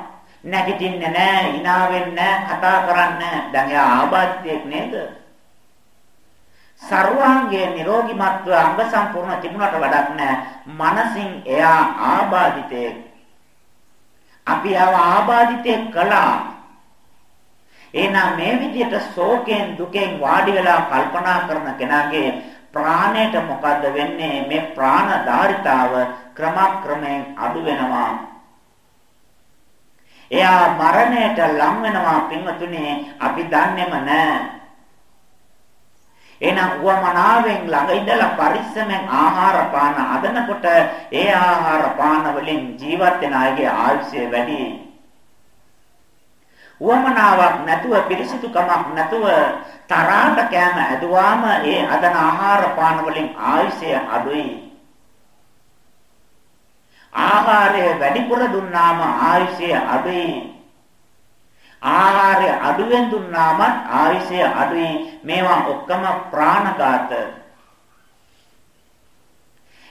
නැගිටින්නේ නැහැ, hina වෙන්නේ කතා කරන්නේ දැන් එයා ආබාධිතෙක් නේද? සර්වාංගයේ නිරෝගීමත්ව අංග සම්පූර්ණ තිබුණාට වැඩක් නැහැ. මනසින් එයා ආබාධිතෙක්. අපි ආව ආබාධිතෙක් කළා. එහෙනම් මේ විදිහට ශෝකයෙන් දුකෙන් වාඩි වෙලා කල්පනා කරන කෙනාගේ ප්‍රාණයට මොකද්ද වෙන්නේ මේ ප්‍රාණධාරිතාව ක්‍රමක්‍රමයෙන් අඩු වෙනවා එයා මරණයට ලං වෙනවා පින්වතුනි අපි දන්නේම නැහැ එහෙනම් උවමනාවෙන් ළඟ ඉඳලා පරිස්සමෙන් ආහාර පාන අදනකොට ඒ ආහාර පාන වලින් ජීවත් වෙන අයගේ ආයුෂය වැඩි උවමනාවක් නැතුව පිරිසිදුකමක් නැතුව තරහට කෑම ඇදුවාම ඒ අදන ආහාර පාන වලින් ආයුෂය අඩුයි. ආහාරය වැඩිපුර දුන්නාම ආයුෂය අඩුයි. ආහාරය අඩුවෙන් දුන්නාම ආයුෂය අඩුයි. මේවා ඔක්කොම ප්‍රාණඝාත.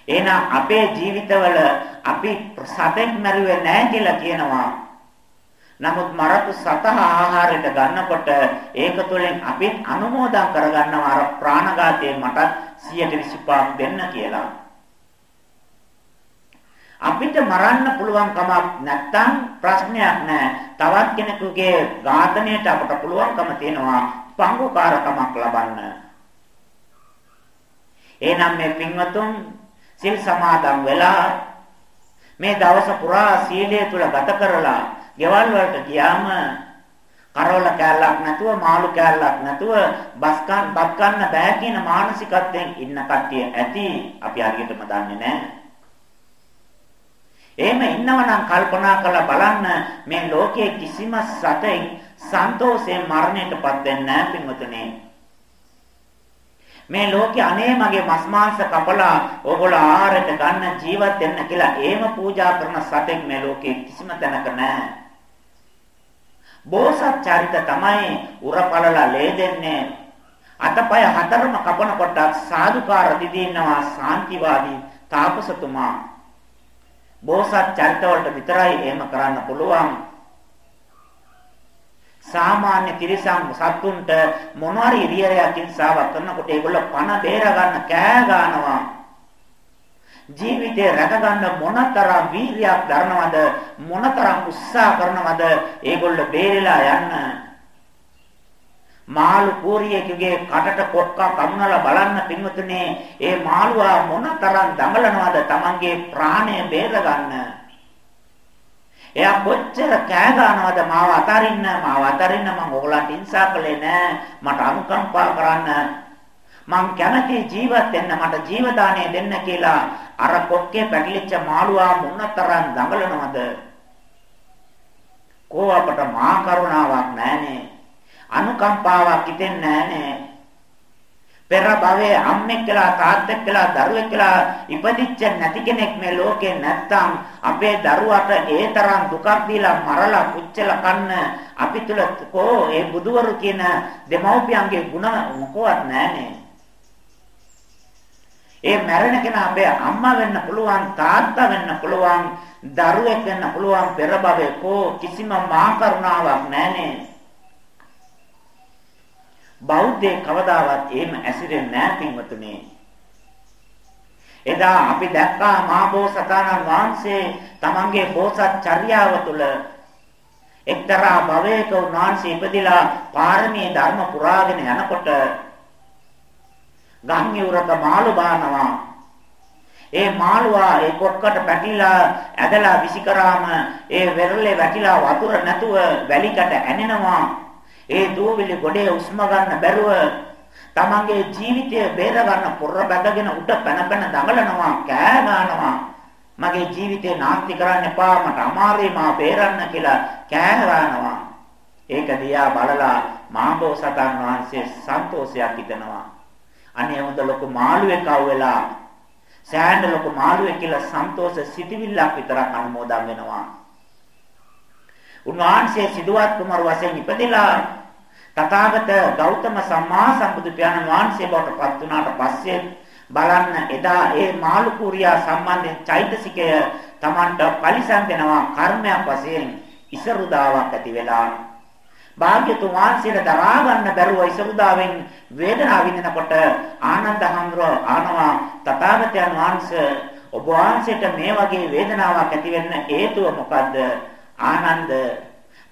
එහෙනම් අපේ ජීවිතවල අපි සතෙක් මරුවේ නැහැ කියලා කියනවා. නමුත් මරතු සතහ ආහාරයට ගන්නකොට ඒක තුළින් අපිත් අනුමෝදන් කරගන්නවා අර ප්‍රාණඝාතයේ මට 125ක් දෙන්න කියලා. අපිට මරන්න පුළුවන් කමක් නැත්තම් ප්‍රශ්නයක් නැහැ. තවත් කෙනෙකුගේ ඝාතනයට අපට පුළුවන්කම තියෙනවා පංගුකාරකමක් ලබන්න. එහෙනම් මේ පින්වතුන් සිල් සමාදන් වෙලා මේ දවස පුරා සීලය තුල ගත කරලා ගෙවල් වලට ගියාම කරවල කෑල්ලක් නැතුව මාළු කෑල්ලක් නැතුව බස් කන් බත් කන්න බෑ කියන මානසිකත්වයෙන් ඉන්න කට්ටිය ඇති අපි හරියටම දන්නේ නැහැ. එහෙම ඉන්නවනම් කල්පනා කරලා බලන්න මේ ලෝකයේ කිසිම සතෙක් සන්තෝෂයෙන් මරණයටපත් වෙන්නේ නැහැ පින්වතුනි. මේ ලෝකේ අනේ මගේ මස් මාංශ කපලා ඕගොල්ලෝ ආහාරයට ගන්න ජීවත් වෙන්න කියලා එහෙම පූජා කරන සතෙක් මේ ලෝකේ කිසිම තැනක නැහැ. බෝසත් චරිත තමයි උරපලලා ලේ දෙන්නේ. අතපය හතරම කපන කොට සාදුකාර දිදින්නවා සාන්තිවාදී තාපසතුමා. බෝසත් චරිත වලට විතරයි එහෙම කරන්න පුළුවන්. සාමාන්‍ය තිරිසන් සත්තුන්ට මොනවාරි ඉරියරයක් ඉස්සාවක් කරනකොට ඒගොල්ලෝ පණ බේර ගන්න කෑ ගන්නවා. ජීවිතේ රැකගන්න මොනතරම් වීර්යයක් දරනවද මොනතරම් උත්සාහ කරනවද ඒගොල්ලෝ බේරිලා යන්න මාළු කෝරියෙකුගේ කටට කොක්ක කම්නලා බලන්න පින්වතුනේ ඒ මාළුවා මොනතරම් දඟලනවද Tamanගේ ප්‍රාණය බේරගන්න? එයා කොච්චර කෑ ගන්නවද මාව අතරින්න? මාව අතරින්න මම ඕගලන්ට ඉන්සා කළේ නෑ. මට අනුකම්පා කරන්න. මං කැමති ජීවත් වෙන්න මට ජීවදානය දෙන්න කියලා අර කොක්කේ පැටලිච්ච මාළුවා මොනතරම් දඟලනවද? කෝ අපට මා කරුණාවක් නැහනේ අනුකම්පාවක් හිතෙන්නේ නැහනේ පෙර භවයේ අම්මෙක් කියලා තාත්තෙක් කියලා දරුවෙක් කියලා ඉපදිච්ච නැති කෙනෙක් මේ ලෝකේ නැත්තම් අපේ දරුවාට ඒ තරම් දුකක් දීලා මරලා පුච්චලා කන්න අපි තුල කෝ ඒ බුදුවරු කියන දෙමව්පියන්ගේ ಗುಣ මොකවත් නැහනේ. ඒ මැරෙන කෙනා අපේ අම්මා වෙන්න පුළුවන් තාත්තා වෙන්න පුළුවන් දරුවෙක් වෙන්න පුළුවන් පෙර භවයේ කෝ කිසිම මා කරුණාවක් නැහනේ. බෞද්ධය කවදාවත් එහෙම ඇසිරෙන්නේ නැහැ පින්වතුනි. එදා අපි දැක්කා මහබෝසතාණන් වහන්සේ තමන්ගේ බෝසත් චර්යාව තුළ එක්තරා භවයක උන්වහන්සේ ඉපදිලා පාරමී ධර්ම පුරාගෙන යනකොට ගම්යුරක මාළු බානවා ඒ මාළුවා ඒ කොක්කට පැටිලා ඇදලා විසි කරාම ඒ වෙරළේ වැටිලා වතුර නැතුව වැලිකට ඇනෙනවා ඒ දූවිලි ගොඩේ උස්ම ගන්න බැරුව තමන්ගේ ජීවිතය බේර ගන්න පොර බැඳගෙන උඩ පැන පැන දඟලනවා කෑ ගන්නවා. මගේ ජීවිතේ නාස්ති කරන්න එපා මට අමාරුයි මා බේරන්න කියලා කෑ ගන්නවා. ඒක දිහා බලලා මාබෝසතන් වහන්සේ සන්තෝෂයක් හිතනවා. අනේ හොඳ ලොකු මාළුවෙක් ආවෙලා සෑහෙන ලොකු මාළුවෙක් කියලා සන්තෝෂ සිටිවිල්ලක් විතරක් අනුමෝදන් වෙනවා. උන්වහන්සේ සිදුවත් කුමාර වශයෙන් ඉපදිලා තථාගත ගෞතම සම්මා සම්බුදු පියාණන් වහන්සේ බවට පත් වුණාට පස්සේ බලන්න එදා ඒ මාළු කුරියා සම්බන්ධයෙන් චෛතසිකය Tamanට පරිසම් වෙනවා කර්මයක් වශයෙන් ඉසරුදාවක් ඇති වෙලා. භාග්‍යතුන් වහන්සේට දරා ගන්න බැරුව ඉසරුදාවෙන් වේදනාව විඳිනකොට ආනන්ද හඳුර ආනවා තථාගතයන් වහන්සේ ඔබ වහන්සේට මේ වගේ වේදනාවක් ඇති වෙන්න හේතුව මොකද්ද? ආනන්ද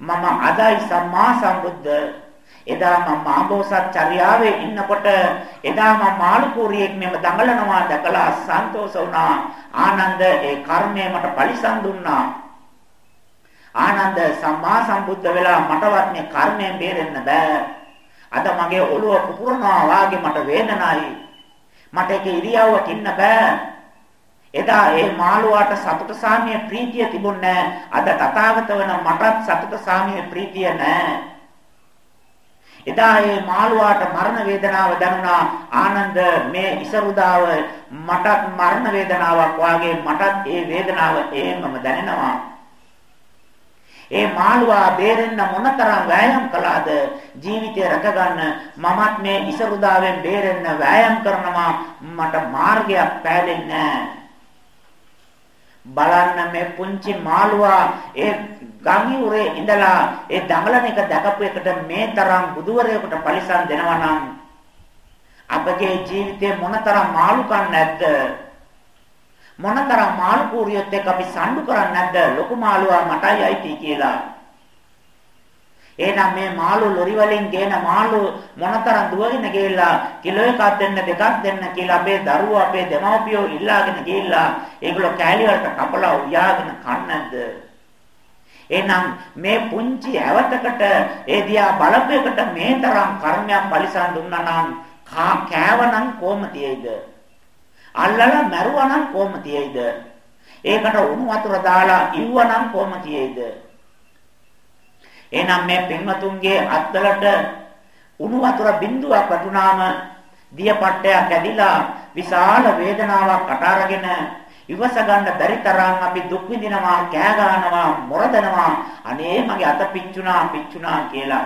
මම අදයි සම්මා සම්බුද්ධ එදා මම මාබෝසත් චර්යාවේ ඉන්නකොට එදා මම මාළුකූරියෙක් මෙම දඟලනවා දැකලා සන්තෝෂ වුණා. ආනන්ද ඒ කර්මය මට පරිසම් දුන්නා. ආනන්ද සම්මා සම්බුද්ධ වෙලා මටවත් මේ කර්මයෙන් බේරෙන්න බෑ. අද මගේ ඔළුව පුපුරනවා වාගේ මට වේදනাই මට ඒක ඉරියව්වක ඉන්න බෑ. එදා ඒ මාළුවාට සතුට සාමිය ප්‍රීතිය තිබුණේ අද තථාගත වෙන මටත් සතුට සාමිය ප්‍රීතිය නැහැ. එදා ඒ මාළුවාට මරණ වේදනාව දැනුණා. ආනන්ද මේ ඉසරුදාව මටත් මරණ වේදනාවක් වාගේ මටත් ඒ වේදනාව එහෙමම දැනෙනවා. ඒ මාළුවා බේරෙන්න මොනතරම් වෑයම් කළාද? ජීවිතය රැකගන්න මමත් මේ ඉසරුදාවෙන් බේරෙන්න වෑයම් කරනවා. මට මාර්ගයක් පෑදෙන්නේ නැහැ. බලන්න මේ පුංචි මාළුවා ඒ ගංගියුරේ ඉඳලා ඒ දඟලන එක දැකපු එකට මේ තරම් බුදුවරයෙකුට පරිසම් දෙනවා නම් අපගේ ජීවිතේ මොනතරම් මාළුකම් නැද්ද? මොනතරම් මාළු කූරියොත් එක්ක අපි සම්ඩු කරන්නේ නැද්ද? ලොකු මාළුවා මටයි අයිති කියලා. එහෙනම් මේ මාළු ලොරි වලින් ගේන මාළු මොනතරම් දුවගෙන ගිහිල්ලා කිලෝ එකක් දෙන්න දෙකක් දෙන්න කියලා අපේ දරුවෝ අපේ දෙමව්පියෝ ඉල්ලාගෙන ගිහිල්ලා ඒගොල්ලෝ කෑලි වලට කපලා උයාගෙන කන්නේද? එහෙනම් මේ පුංචි ඇවතකට ඒ දිහා බලපෑකට මේ තරම් කර්මයක් පරිසම් දුන්නා නම් කෑවනම් කොහොම තියෙයිද අල්ලලා මැරුවනම් කොහොම තියෙයිද ඒකට උණු වතුර දාලා ඉව්වනම් කොහොම තියෙයිද එහෙනම් මේ පින්වතුන්ගේ අත්වලට උණු වතුර බිඳුවක් වටුනාම දියපට්ටයක් ඇදිලා විශාල වේදනාවක් අටාරගෙන ඉවස ගන්න බැරි තරම් අපි දුක් විඳිනවා කෑ ගන්නවා මොරදනවා. අනේ මගේ අත පිච්චුණා පිච්චුණා කියලා.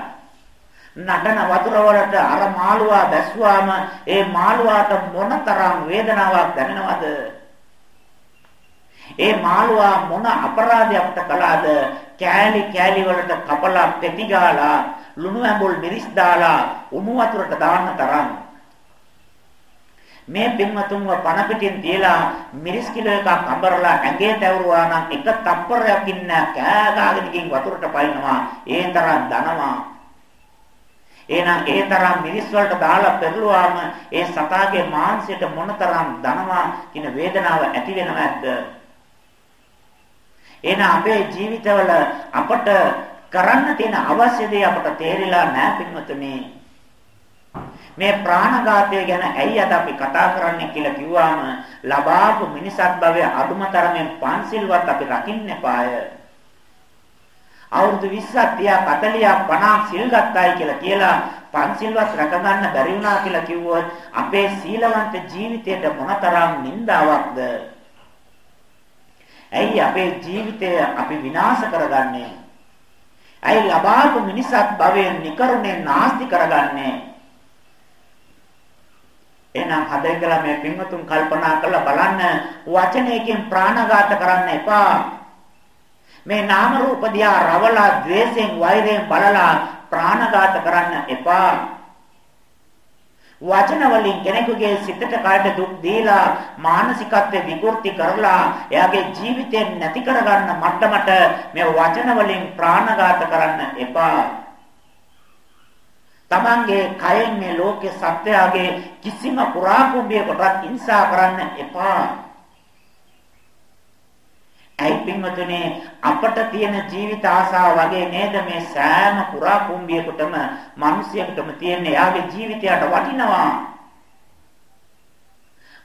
නටන වතුර වලට අර මාළුවා බැස්සුවාම ඒ මාළුවාට මොනතරම් වේදනාවක් දැනෙනවද? ඒ මාළුවා මොන අපරාධයක්ද කළාද? කෑලි කෑලි වලට කපලා පෙති ගාලා ලුණු ඇඹුල් මිරිස් දාලා උණු වතුරට දාන්න තරම්. මේ පින්වතුන්ව පණ පිටින් තියලා මිරිස් කිලෝ එකක් අඹරලා ඇඟේ තැවරුවා නම් එක තප්පරයක් ඉන්න කෑ ගාගෙන ගින් වතුරට පයින්නවා. ඒ තරම් දනවා එහෙනම් ඒ තරම් මිරිස් වලට දාලා පෙරළුවාම ඒ සතාගේ මාංශයට මොනතරම් දනවා කියන වේදනාව ඇති වෙනවද? එහෙනම් අපේ ජීවිතවල අපට කරන්න තියෙන අවශ්‍ය දේ අපට තේරිලා නැහැ පින්වතුනි. මේ ප්‍රාණඝාතය ගැන ඇයි අද අපි කතා කරන්නේ කියලා කිව්වම ලබාපු මිනිසත් භවයේ අදුමතරමෙන් පන්සිල්වත් අපි රකින්න එපාය. අවුරුදු 20ක් 30ක් 40ක් 50ක් සිල් ගත්තයි කියලා කියලා පන්සිල්වත් රැක ගන්න බැරි වුණා කියලා කිව්වොත් අපේ සීලවන්ත ජීවිතයට මොනතරම් නින්දාවක්ද? ඇයි අපේ ජීවිතය අපි විනාශ කරගන්නේ? ඇයි ලබාපු මිනිසත් භවයෙන් නිකරුණේ නාස්ති කරගන්නේ? එහෙනම් හදේකලා මේ පින්වතුන් කල්පනා කරලා බලන්න වචනයකින් ප්‍රාණඝාත කරන්න එපා. මේ නාම රූප දිහා රවලා द्वේෂයෙන් වෛරයෙන් බලලා ප්‍රාණඝාත කරන්න එපා. වචන වලින් කෙනෙකුගේ සිතට කාට දුක් දීලා මානසිකත්වයේ විකෘති කරලා එයාගේ ජීවිතය නැති කරගන්න මට්ටමට මේ වචන වලින් ප්‍රාණඝාත කරන්න එපා. තමන්ගේ කයෙන් මේ ලෝකේ සත්‍යයගේ කිසිම පුරා කුඹියකටත් හිංසා කරන්න එපා. ඇයි පින්වතුනි අපට තියෙන ජීවිත ආසාව වගේ නේද මේ සෑම පුරා කුඹියකටම මිනිසියෙකුටම තියෙන එයාගේ ජීවිතයට වටිනවා.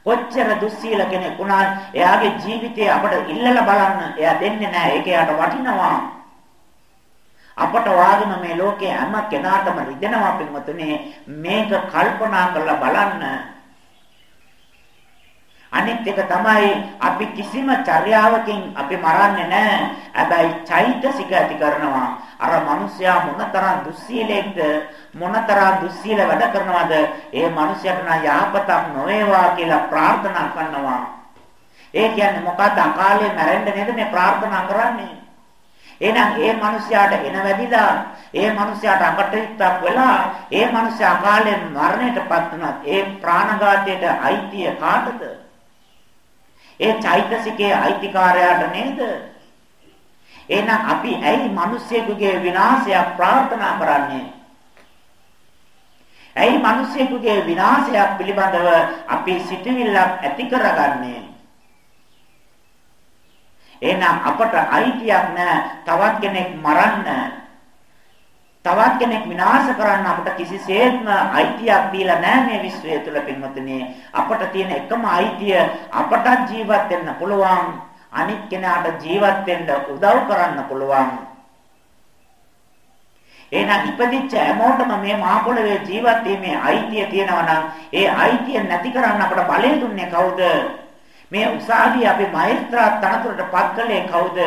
කොච්චර දුස්සීල කෙනෙක් වුණත් එයාගේ ජීවිතය අපට ඉල්ලලා බලන්න එයා දෙන්නේ නැහැ. ඒක එයාට වටිනවා. අපට වාගම මේ ලෝකේ හැම කෙනාටම රිදෙනවා පින්වතුනි මේක කල්පනා කරලා බලන්න අනිත් එක තමයි අපි කිසිම චර්යාවකින් අපි මරන්නේ නැහැ. හැබැයි චෛතසික ඇති කරනවා. අර මිනිසයා මොනතරම් දුස්සීලෙක්ද මොනතරම් දුස්සීල වැඩ කරනවද? ඒ මිනිසයාට නම් යහපතක් නොවේවා කියලා ප්‍රාර්ථනා කරනවා. ඒ කියන්නේ මොකද්ද අකාලේ මැරෙන්න නේද මේ ප්‍රාර්ථනා කරන්නේ? එහෙනම් ඒ මිනිස්යාට එන වැඩිලා ඒ මිනිස්යාට අකටයුත්තක් වෙලා ඒ මිනිස්යා අකාලයෙන් මරණයටපත් වුණත් ඒ ප්‍රාණඝාතයට අයිතිය කාටද? ඒ චෛතසිකයේ අයිතිකාරයාට නේද? එහෙනම් අපි ඇයි මිනිස්සෙකුගේ විනාශයක් ප්‍රාර්ථනා කරන්නේ? ඇයි මිනිස්සෙකුගේ විනාශයක් පිළිබඳව අපි සිතවිල්ලක් ඇති කරගන්නේ? එහෙනම් අපට අයිතියක් නැහැ තවත් කෙනෙක් මරන්න. තවත් කෙනෙක් විනාශ කරන්න අපට කිසිසේත්ම අයිතියක් දීලා නැහැ මේ විශ්වය තුල පින්වතුනි. අපට තියෙන එකම අයිතිය අපට ජීවත් වෙන්න පුළුවන්. අනිත් කෙනාට ජීවත් වෙන්න උදව් කරන්න පුළුවන්. එහෙනම් ඉපදිච්ච හැමෝටම මේ මහ පොළවේ ජීවත් වීමේ අයිතිය තියෙනවා නම් ඒ අයිතිය නැති කරන්න අපට බලය දුන්නේ කවුද? මේ උසාවිය අපි මහේස්ත්‍රාත් තනතුරට පත් කළේ කවුද?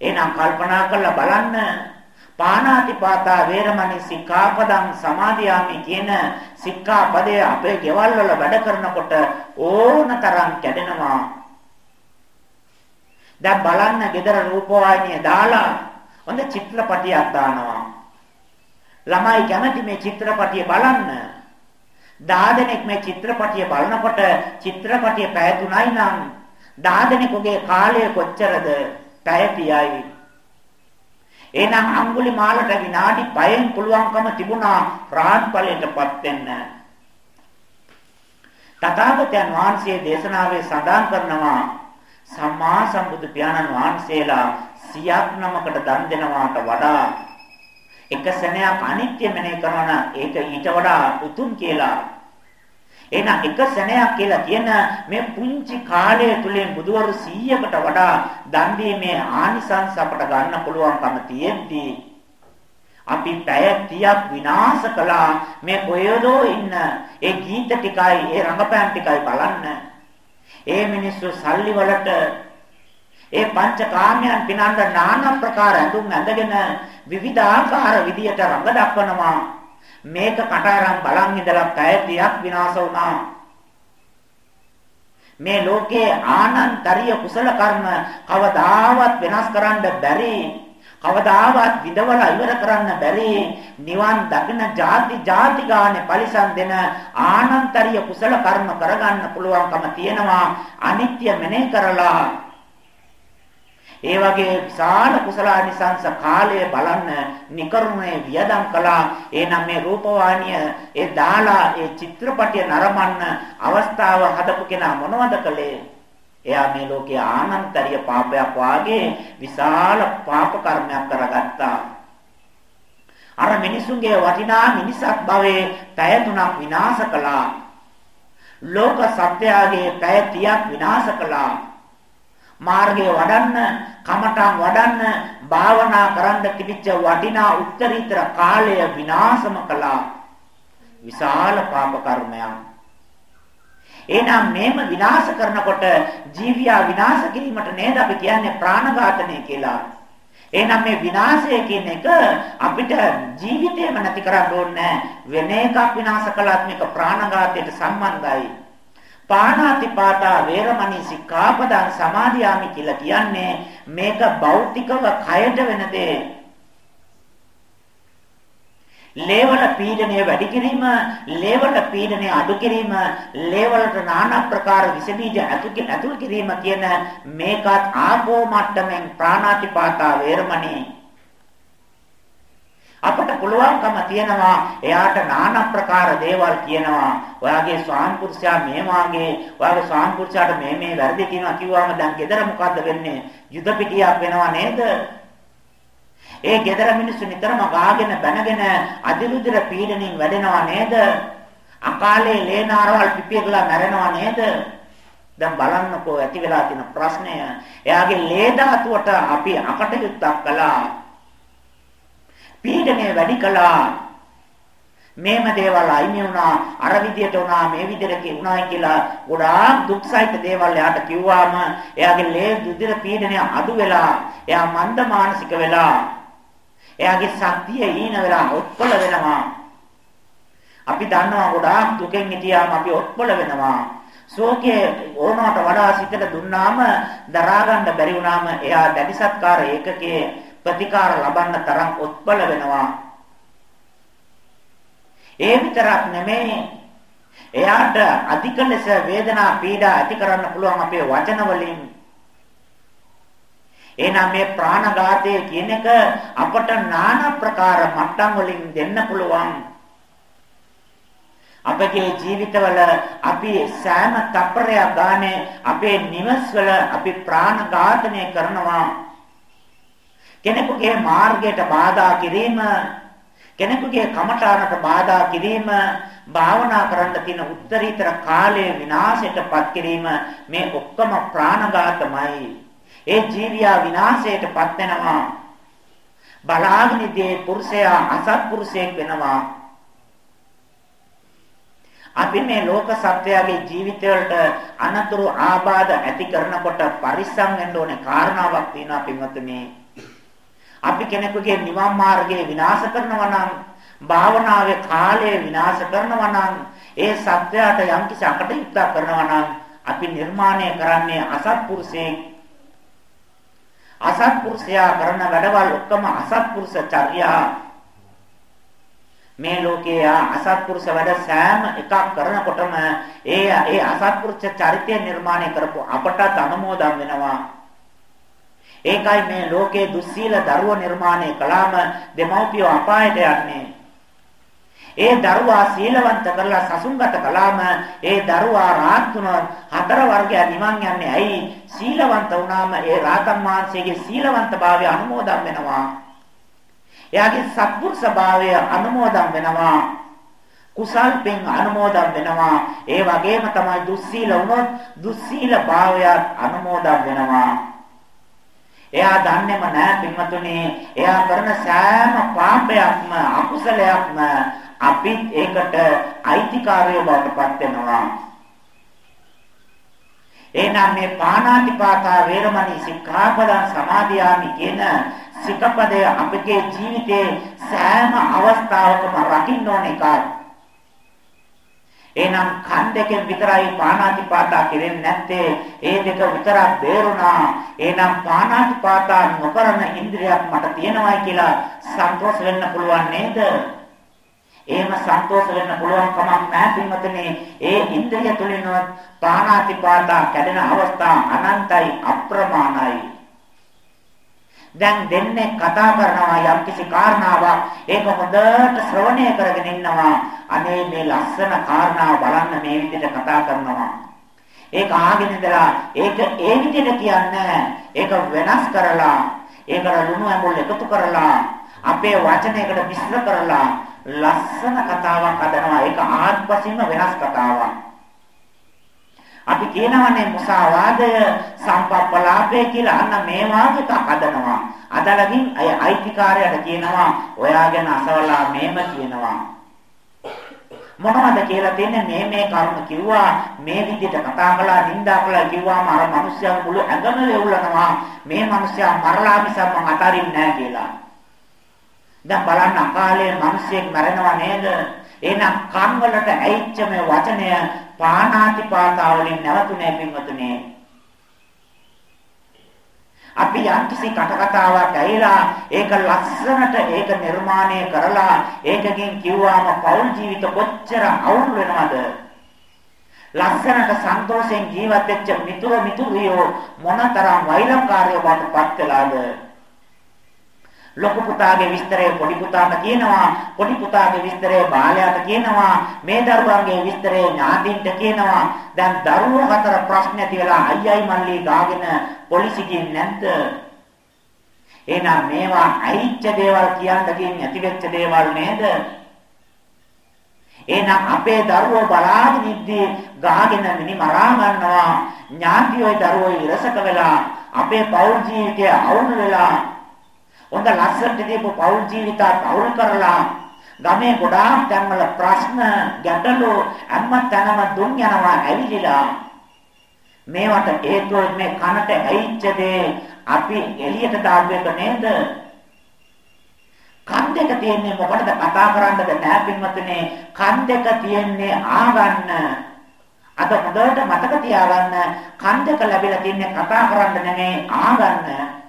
එහෙනම් කල්පනා කරලා බලන්න පාණාතිපාතා වේරමණී සික්ඛාපදං සමාදියාමි කියන සික්ඛාපදය අපේ ගෙවල් වල වැඩ කරනකොට ඕනතරම් කැඩෙනවා. දැන් බලන්න gedara රූපවාහිනිය දාලා හොඳ චිත්‍රපටියක් දානවා. ළමයි කැමති මේ චිත්‍රපටිය බලන්න. 10 දෙනෙක් මේ චිත්‍රපටිය බලනකොට චිත්‍රපටිය පැය 3යි නම් 10 දෙනෙකුගේ කාලය කොච්චරද? පැය 30යි. එහෙනම් අඟුලිමාලට විනාඩි 5න් පුළුවන්කම තිබුණා රාහත් ඵලයටපත් වෙන්න. තථාගතයන් වහන්සේ දේශනාවේ සඳහන් කරනවා සම්මා සම්බුදු පියාණන් වහන්සේලා සියක් නමකට දන් දෙනවාට වඩා එක සෙනයක් අනිත්‍ය මෙනෙහි කරනවා ඒක ඊට වඩා උතුම් කියලා. එහෙනම් එක සෙනයක් කියලා කියන මේ පුංචි කාලය තුලින් බුදුවරු 100කට වඩා දන් දීමේ ආනිසංස අපට ගන්න පුළුවන්කම තියෙද්දී අපි පැය 30ක් විනාශ කළා. මේ කොයදෝ ඉන්න ඒ ගීත ටිකයි ඒ රංගපෑම් ටිකයි බලන්න. ඒ මිනිස්සු සල්ලි වලට ඒ පංචකාමයන් පිනන්න নানা ප්‍රකාර ඇඳුම් ඇඳගෙන විවිධාකාර විදියට රඟ දක්වනවා. මේක කටාරම් බලන් ඉඳලා පැය 30ක් විනාශ වුණා. මේ ලෝකේ ආනන්තරිය කුසල කර්ම කවදාවත් වෙනස් කරන්න බැරි කවදාවත් විඳවලා ඉවර කරන්න බැරි නිවන් දකින ಜಾති ಜಾති ගානේ පරිසම් දෙන ආනන්තරිය කුසල කර්ම කරගන්න පුළුවන්කම තියෙනවා. අනිත්‍ය මෙනෙහි කරලා ඒ වගේ විශාල කුසලානිසංස කාලය බලන්න නිකරුණේ වියදම් කළා. එහෙනම් මේ රූපවාහිනිය ඒ දාලා ඒ චිත්‍රපටිය නරඹන්න අවස්ථාව හදපු කෙනා මොනවද කළේ? එයා මේ ලෝකයේ ආනන්තරිය පාපයක් වාගේ විශාල පාප කර්මයක් කරගත්තා. අර මිනිසුන්ගේ වටිනා මිනිසක් භවයේ පැය තුනක් විනාශ කළා. ලෝක සත්‍යයේ පැය 30ක් විනාශ කළා. මාර්ගය වඩන්න, කමඨම් වඩන්න, භාවනා කරන්න තිබිච්ච වටිනා උත්තරීතර කාලය විනාශම කළා. විශාල පාප කර්මයක්. එහෙනම් මේම විනාශ කරනකොට ජීවියා විනාශ කිරීමට නේද අපි කියන්නේ ප්‍රාණඝාතනය කියලා. එහෙනම් මේ විනාශය කියන එක අපිට ජීවිතේම නැති කරන්න ඕනේ වෙන එකක් විනාශ කළාත් මේක ප්‍රාණඝාතයට සම්බන්ධයි. පාණාතිපාතා වේරමණී සික්ඛාපදං සමාදියාමි කියලා කියන්නේ මේක භෞතිකව කයට වෙන දේ. ලේවල පීඩනය වැඩි කිරීම, ලේවල පීඩනය අඩු කිරීම, ලේවලට নানা ප්‍රකාර විස බීජ ඇතුල් කිරීම කියන මේකත් ආපෝ මට්ටමින් ප්‍රාණාතිපාතා වේරමණී අපට පුළුවන්කම තියනවා එයාට নানা ප්‍රකාර දේවල් කියනවා. ඔයාගේ ස්වාමිපුරුෂයා මේ වාගේ, ඔයාගේ ස්වාමිපුරුෂයාට මේ මේ වැරදි කියනවා කිව්වම දැන් gedara මොකද්ද වෙන්නේ? යුද පිටියක් වෙනවා නේද? ඒ gedara මිනිස්සු නිතරම ගාගෙන බැනගෙන අදිරුදිර පීඩණින් වැඩෙනවා නේද? අකාලේ ලේනාරවල් පිපිරලා මැරෙනවා නේද? දැන් බලන්නකෝ ඇති වෙලා තියෙන ප්‍රශ්නය. එයාගේ ලේ ධාතුවට අපි අකටයුත්තක් කළා. පීඩනය වැඩි කළා. මේම දේවල් අයිමි වුණා අර විදියට වුණා මේ විදියට වුණායි කියලා ගොඩාක් දුක්සහිත දේවල් එයාට කිව්වාම එයාගේ ලේ දුදිර පීඩනය අඩු වෙලා එයා මන්ද මානසික වෙලා එයාගේ ශක්තිය ඊන වෙලා ඔත්පල වෙනවා අපි දන්නවා ගොඩාක් දුකෙන් හිටියාම අපි ඔත්පල වෙනවා ශෝකයේ ඕනකට වඩා සිතට දුන්නාම දරා ගන්න බැරි වුණාම එයා දැඩි සත්කාර ඒකකයේ ප්‍රතිකාර ලබන්න තරම් උත්පල වෙනවා. ඒ විතරක් නෙමෙයි එයාට අධික ලෙස වේදනා පීඩා ඇති කරන්න පුළුවන් අපේ වචන වලින්. එහෙනම් මේ ප්‍රාණඝාතය කියන එක අපට নানা ප්‍රකාර මට්ටම් වලින් දෙන්න පුළුවන්. අපගේ ජීවිතවල අපි සෑම තප්පරයක් ගානේ අපේ නිවස්වල අපි ප්‍රාණඝාතනය කරනවා. කෙනෙකුගේ මාර්ගයට බාධා කිරීම කෙනෙකුගේ කමඨානට බාධා කිරීම භාවනා කරන්න තියෙන උත්තරීතර කාලයේ විනාශයටපත් කිරීම මේ ඔක්කොම ප්‍රාණඝාතමයි. ඒ ජීවියා විනාශයටපත් වෙනවා. බලාගනිදී පුරුෂයා අසත්පුරුෂයෙක් වෙනවා. අපි මේ ලෝක සත්‍යයේ ජීවිතවලට අනතුරු ආබාධ ඇති කරනකොට පරිස්සම් වෙන්න ඕනේ කාරණාවක් තියෙනවා පින්වත්නි. අපි කෙනෙකුගේ නිවන් මාර්ගය විනාශ කරනවා නම් භාවනාවේ කාලය විනාශ කරනවා නම් ඒ සත්‍යයට යම්කිසි අකටයුත්තක් කරනවා නම් අපි නිර්මාණය කරන්නේ අසත්පුරුෂයෙක් අසත්පුරුෂයා කරන වැඩවල් ඔක්කොම අසත්පුරුෂ චර්යා. මේ ලෝකයේ අසත්පුරුෂ වැඩ සෑම එකක් කරනකොටම ඒ ඒ අසත්පුරුෂ චරිතය නිර්මාණය කරපු අපට අනුමෝදන් වෙනවා. ඒකයි මේ ලෝකයේ දුස්සීල දරුව නිර්මාණය කළාම දෙමව්පියෝ අපායට යන්නේ. ඒ දරුවා සීලවන්ත කරලා සසුන්ගත කළාම ඒ දරුවා රාහත් වුණොත් හතර වර්ගය නිවන් යන්නේ ඇයි? සීලවන්ත වුණාම ඒ රාතන් වහන්සේගේ සීලවන්තභාවය අනුමෝදන් වෙනවා. එයාගේ සත්පුරුෂභාවය අනුමෝදන් වෙනවා. කුසල් පෙන් අනුමෝදන් වෙනවා. ඒ වගේම තමයි දුස්සීල වුණොත් දුස්සීල භාවයත් අනුමෝදන් වෙනවා. එයා දන්නේම නැහැ පින්වතුනි. එයා කරන සෑම පාපයක්ම අකුසලයක්ම අපිත් ඒකට අයිතිකාරය බවට පත් වෙනවා. එහෙනම් මේ පාණාතිපාතා වේරමණී සික්ඛාපදං සමාදියාමි කියන සිකපදය අපගේ ජීවිතේ සෑම අවස්ථාවකම රකින්න ඕන එකක්. එහෙනම් කන් දෙකෙන් විතරයි පාණාතිපාතා කෙරෙන්නේ නැත්තේ. ඒ දෙක විතරක් බේරුණා. එහෙනම් පාණාතිපාතා නොකරන ඉන්ද්‍රියක් මට තියෙනවායි කියලා සන්තෝෂ වෙන්න පුළුවන් නේද? එහෙම සන්තෝෂ වෙන්න පුළුවන් කමක් නැහැ පින්වතුනි. ඒ ඉන්ද්‍රිය තුලින් පාණාතිපාතා කැඩෙන අවස්ථා අනන්තයි අප්‍රමාණයි. දැන් දෙන්නේ කතා කරනවා යම්කිසි කාරණාවක්. ඒක හොඳට ශ්‍රවණය කරගෙන ඉන්නවා. අනේ මේ ලස්සන කාරණාව බලන්න මේ විදිහට කතා කරනවා. ඒක ආගෙන ඉඳලා ඒක ඒ විදිහට කියන්නේ. ඒක වෙනස් කරලා ඒකට ලුණු ඇඹුල් එකතු කරලා අපේ වචනයකට මිශ්‍ර කරලා ලස්සන කතාවක් හදනවා. ඒක ආත්පසින්ම වෙනස් කතාවක්. අපි කියනවානේ මුසාවාදය, සම්පප්පලාපය, අපේ කියලා අන්න මේ වාගේ එකක් හදනවා. අදලගින් අය අයිතිකාරයට කියනවා ඔයා ගැන අසවලා මේම කියනවා. මොනවද කියලා තියන්නේ මේ මේ කරුණ කිව්වා මේ විදිහට කතා කළා නින්දා කළා කිව්වාම අර මිනිස්යාගේ මුළු ඇඟම වෙවුලනවා මේ මිනිස්යා මරලා මිසක් මං අතාරින්නේ නැහැ කියලා. දැන් බලන්න අකාලේ මිනිස්සෙක් මැරෙනවා නේද? එහෙනම් කන් වලට ඇයිච්ච මේ වචනය පාණාතිපාතා වලින් නැවතුනේ පින්වතුනේ. අපි යම්කිසි කටකතාවක් ඇහිලා ඒක ලස්සනට ඒක නිර්මාණය කරලා ඒකකින් කිව්වාම පෞල් ජීවිත කොච්චර අවුල් වෙනවද ලස්සනට සන්තෝෂෙන් ජීවත් වෙච්ච මිතුරු මිතුරියෝ මොනතරම් වෛරකාරයෝ බවට පත් වෙලාද ලොකු පුතාගේ විස්තරය පොඩි පුතාට කියනවා පොඩි පුතාගේ විස්තරය බාලයාට කියනවා මේ දරුවන්ගේ විස්තරය ඥාතින්ට කියනවා. දැන් දරුවෝ හතර ප්‍රශ්න ඇති වෙලා අයියයි මල්ලි ගාගෙන පොලිසියෙන් නැද්ද? එහෙනම් මේවා අයිච්ච දේවල් කියන්න ගින් ඇතිවෙච්ච දේවල් නේද? එහෙනම් අපේ දරුවෝ බලාගෙන ඉද්දී ගහගෙන මිනි මරා ගන්නවා. ඥාතියෝයි දරුවෝයි ඉරසක වෙලා අපේ පෞල් ජීවිතය අවුල් වෙලා හොඳ ලස්සනට දීපු පෞල් ජීවිතත් අවුල් කරලා ගමේ ගොඩාක් තැන්වල ප්‍රශ්න ගැටලු හැම තැනම දුන් යනවා ඇවිලිලා. මේවට හේතුව මේ කනට ඇහිච්ච දේ අපි එළියට දාපු එක නේද? කන් දෙක තියෙන්නේ මොකටද කතා කරන්නද නැහැ පින්වතුනි. කන් දෙක තියෙන්නේ ආගන්න අද හොඳට මතක තියාගන්න. කන් දෙක ලැබිලා තින්නේ කතා කරන්න නෙමෙයි ආගන්න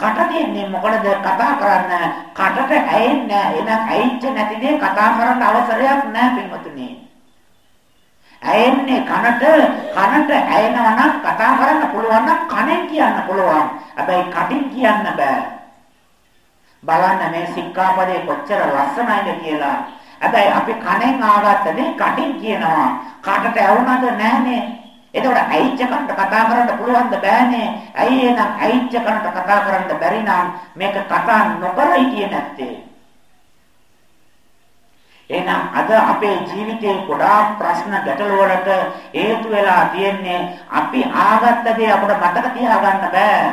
කට දෙන්නේ මොකටද? කතා කරන්න. කටට ඇයෙන්නේ. එහෙනම් ඇයිච්ච නැති දේ කතා කරන්න අවසරයක් නැහැ පින්වතුනි. ඇයෙන්නේ කනට. කනට ඇයෙනවා නම් කතා කරන්න පුළුවන් නම් කනෙන් කියන්න පුළුවන්. හැබැයි කටින් කියන්න බෑ. බලන්න මේ සික්ඛාපදේ කොච්චර ලස්සනයිද කියලා. හැබැයි අපි කනෙන් ආගත්ත දේ කටින් කියනවා. කටට ඇවුනද නැහනේ. එතකොට ඇයිච්ච කන්ට කතා කරන්න පුළුවන්ද බෑනේ. ඇයි එහෙනම් ඇයිච්ච කන්ට කතා කරන්න බැරි නම් මේක කතා නොකර හිටියේ නැත්තේ. එහෙනම් අද අපේ ජීවිතේ ගොඩාක් ප්‍රශ්න ගැටලු වලට හේතු වෙලා තියෙන්නේ අපි ආගත්ත දේ අපිට මතක තියාගන්න බෑ.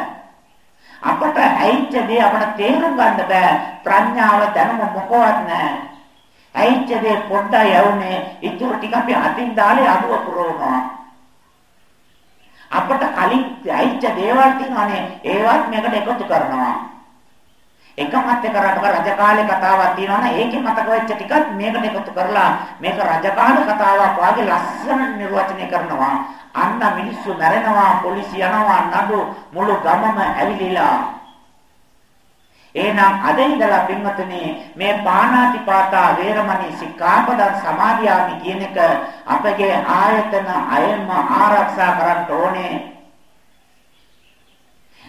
අපට ඇයිච්ච දේ අපට තේරුම් ගන්න බෑ. ප්‍රඥාව දැනුම මොකවත් නැහැ. ඇයිච්ච දේ පොඩ්ඩයි යවුනේ. ඊටු ටික අපි අතින් දාලේ අඩුව පුරවනවා. අපට කලින් ඇයිච්ච දේවල් තියෙනවානේ ඒවත් මේකට එකතු කරනවා. එකමත් එක රටක රජ කාලේ කතාවක් තියෙනවනේ ඒකේ මතක වෙච්ච ටිකත් මේකට එකතු කරලා මේක රජ කාල කතාවක් වගේ ලස්සන නිර්වචනය කරනවා. අන්න මිනිස්සු මැරෙනවා, පොලිසිය යනවා, නඩු මුළු ගමම ඇවිලිලා එහෙනම් අද ඉඳලා පින්වතුනි මේ පාණාතිපාතා වේරමණී සික්ඛාපදං සමාදියාමි කියන එක අපගේ ආයතන අයම ආරක්ෂා කරන්න ඕනේ.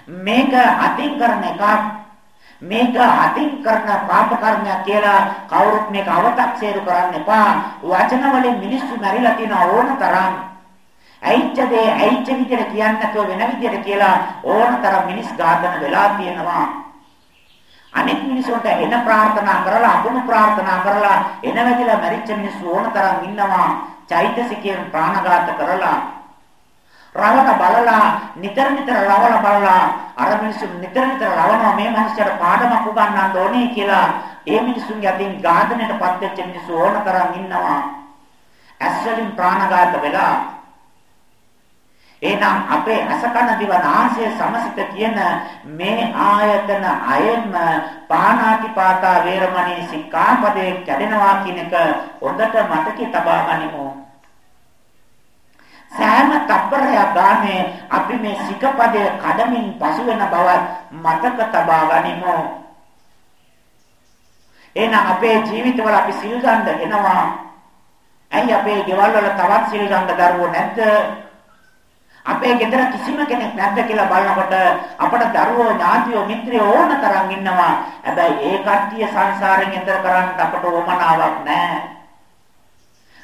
මේක අතින් කරන එකක් මේක අතින් කරන පාප කර්මයක් කියලා කවුරුත් මේක අව탁සේරු කරන්න එපා. වචන වලින් මිනිස්සු මැරිලා තියෙන ඕන තරම් ඇයිච්ච දේ ඇයිච්ච විදිහට කියන්නේ නැතුව වෙන විදිහට කියලා ඕන තරම් මිනිස් ඝාතන වෙලා තියෙනවා. අනිත් මිනිසුන්ට එන ප්‍රාර්ථනා කරලා අගුණ ප්‍රාර්ථනා කරලා එන වැදිලා මැරිච්ච මිනිස්සු ඕන තරම් ඉන්නවා චෛතසිකයෙන් ප්‍රාණඝාත කරලා රවණ බලලා නිතර නිතර රවණ බලලා අර මිනිස්සු නිතර නිතර රවණා මේ මිනිස්සුන්ට පාඩමක් උගන්වන්න ඕනේ කියලා ඒ මිනිස්සුන්ගේ අතින් ඝාතනයටපත් වෙච්ච මිනිස්සු ඕන තරම් ඉන්නවා. ඇස්වලින් ප්‍රාණඝාත වෙලා එහෙනම් අපේ අසකන දිව නාසය සමසිත කියන මේ ආයතන අයෙන්ම පාණාතිපාතා වේරමණී සික්ඛාපදේ කැඩෙනවා කියන එක හොඳට මතකේ තබා ගනිමු. සෑම තප්පරයක් ගානේ අපි මේ සික්ඛපදේ කඩමින් පසු වෙන බව මතක තබා ගනිමු. එහෙනම් අපේ ජීවිතවල අපි සිල් ගන්න එනවා. ඇයි අපේ ගෙවල් වල තවත් සිල් ගන්න දරුවෝ නැද්ද? අපේ ගෙදර කිසිම කෙනෙක් නැද්ද කියලා බලනකොට අපට දරුවෝ ඥාතියෝ මිත්‍රයෝ ඕන තරම් ඉන්නවා. හැබැයි ඒ කට්ටිය සංසාරයෙන් එතර කරන්න අපට උවමනාවක් නැහැ.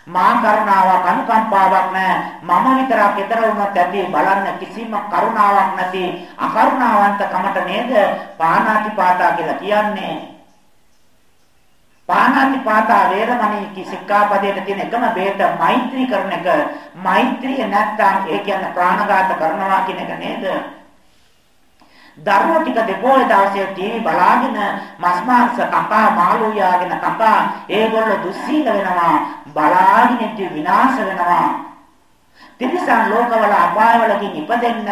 මා කරුණාවක් අනුකම්පාවක් නැහැ. මම විතරක් ඊතර වුණත් ඇති බලන්න කිසිම කරුණාවක් නැති අකරුණාවන්ත කමට නේද පානාතිපාතා කියලා කියන්නේ. පාණාති පාතා වේරමණී කි සික්ඛාපදයට තියෙන එකම බේත මෛත්‍රී කරන එක. මෛත්‍රිය නැත්තම් ඒ කියන්නේ ප්‍රාණඝාත කරනවා කියන එක නේද? දරුවෝ ටික දෙපොයේ දවසේ ටීවී බලාගෙන මස් මාංශ කකා මාළු යාගෙන කකා ඒගොල්ලෝ දුස්සීල වෙනවා බලාගෙන ඉති විනාශ වෙනවා තිරිසන් ලෝකවල අපායවලකින් ඉපදෙන්න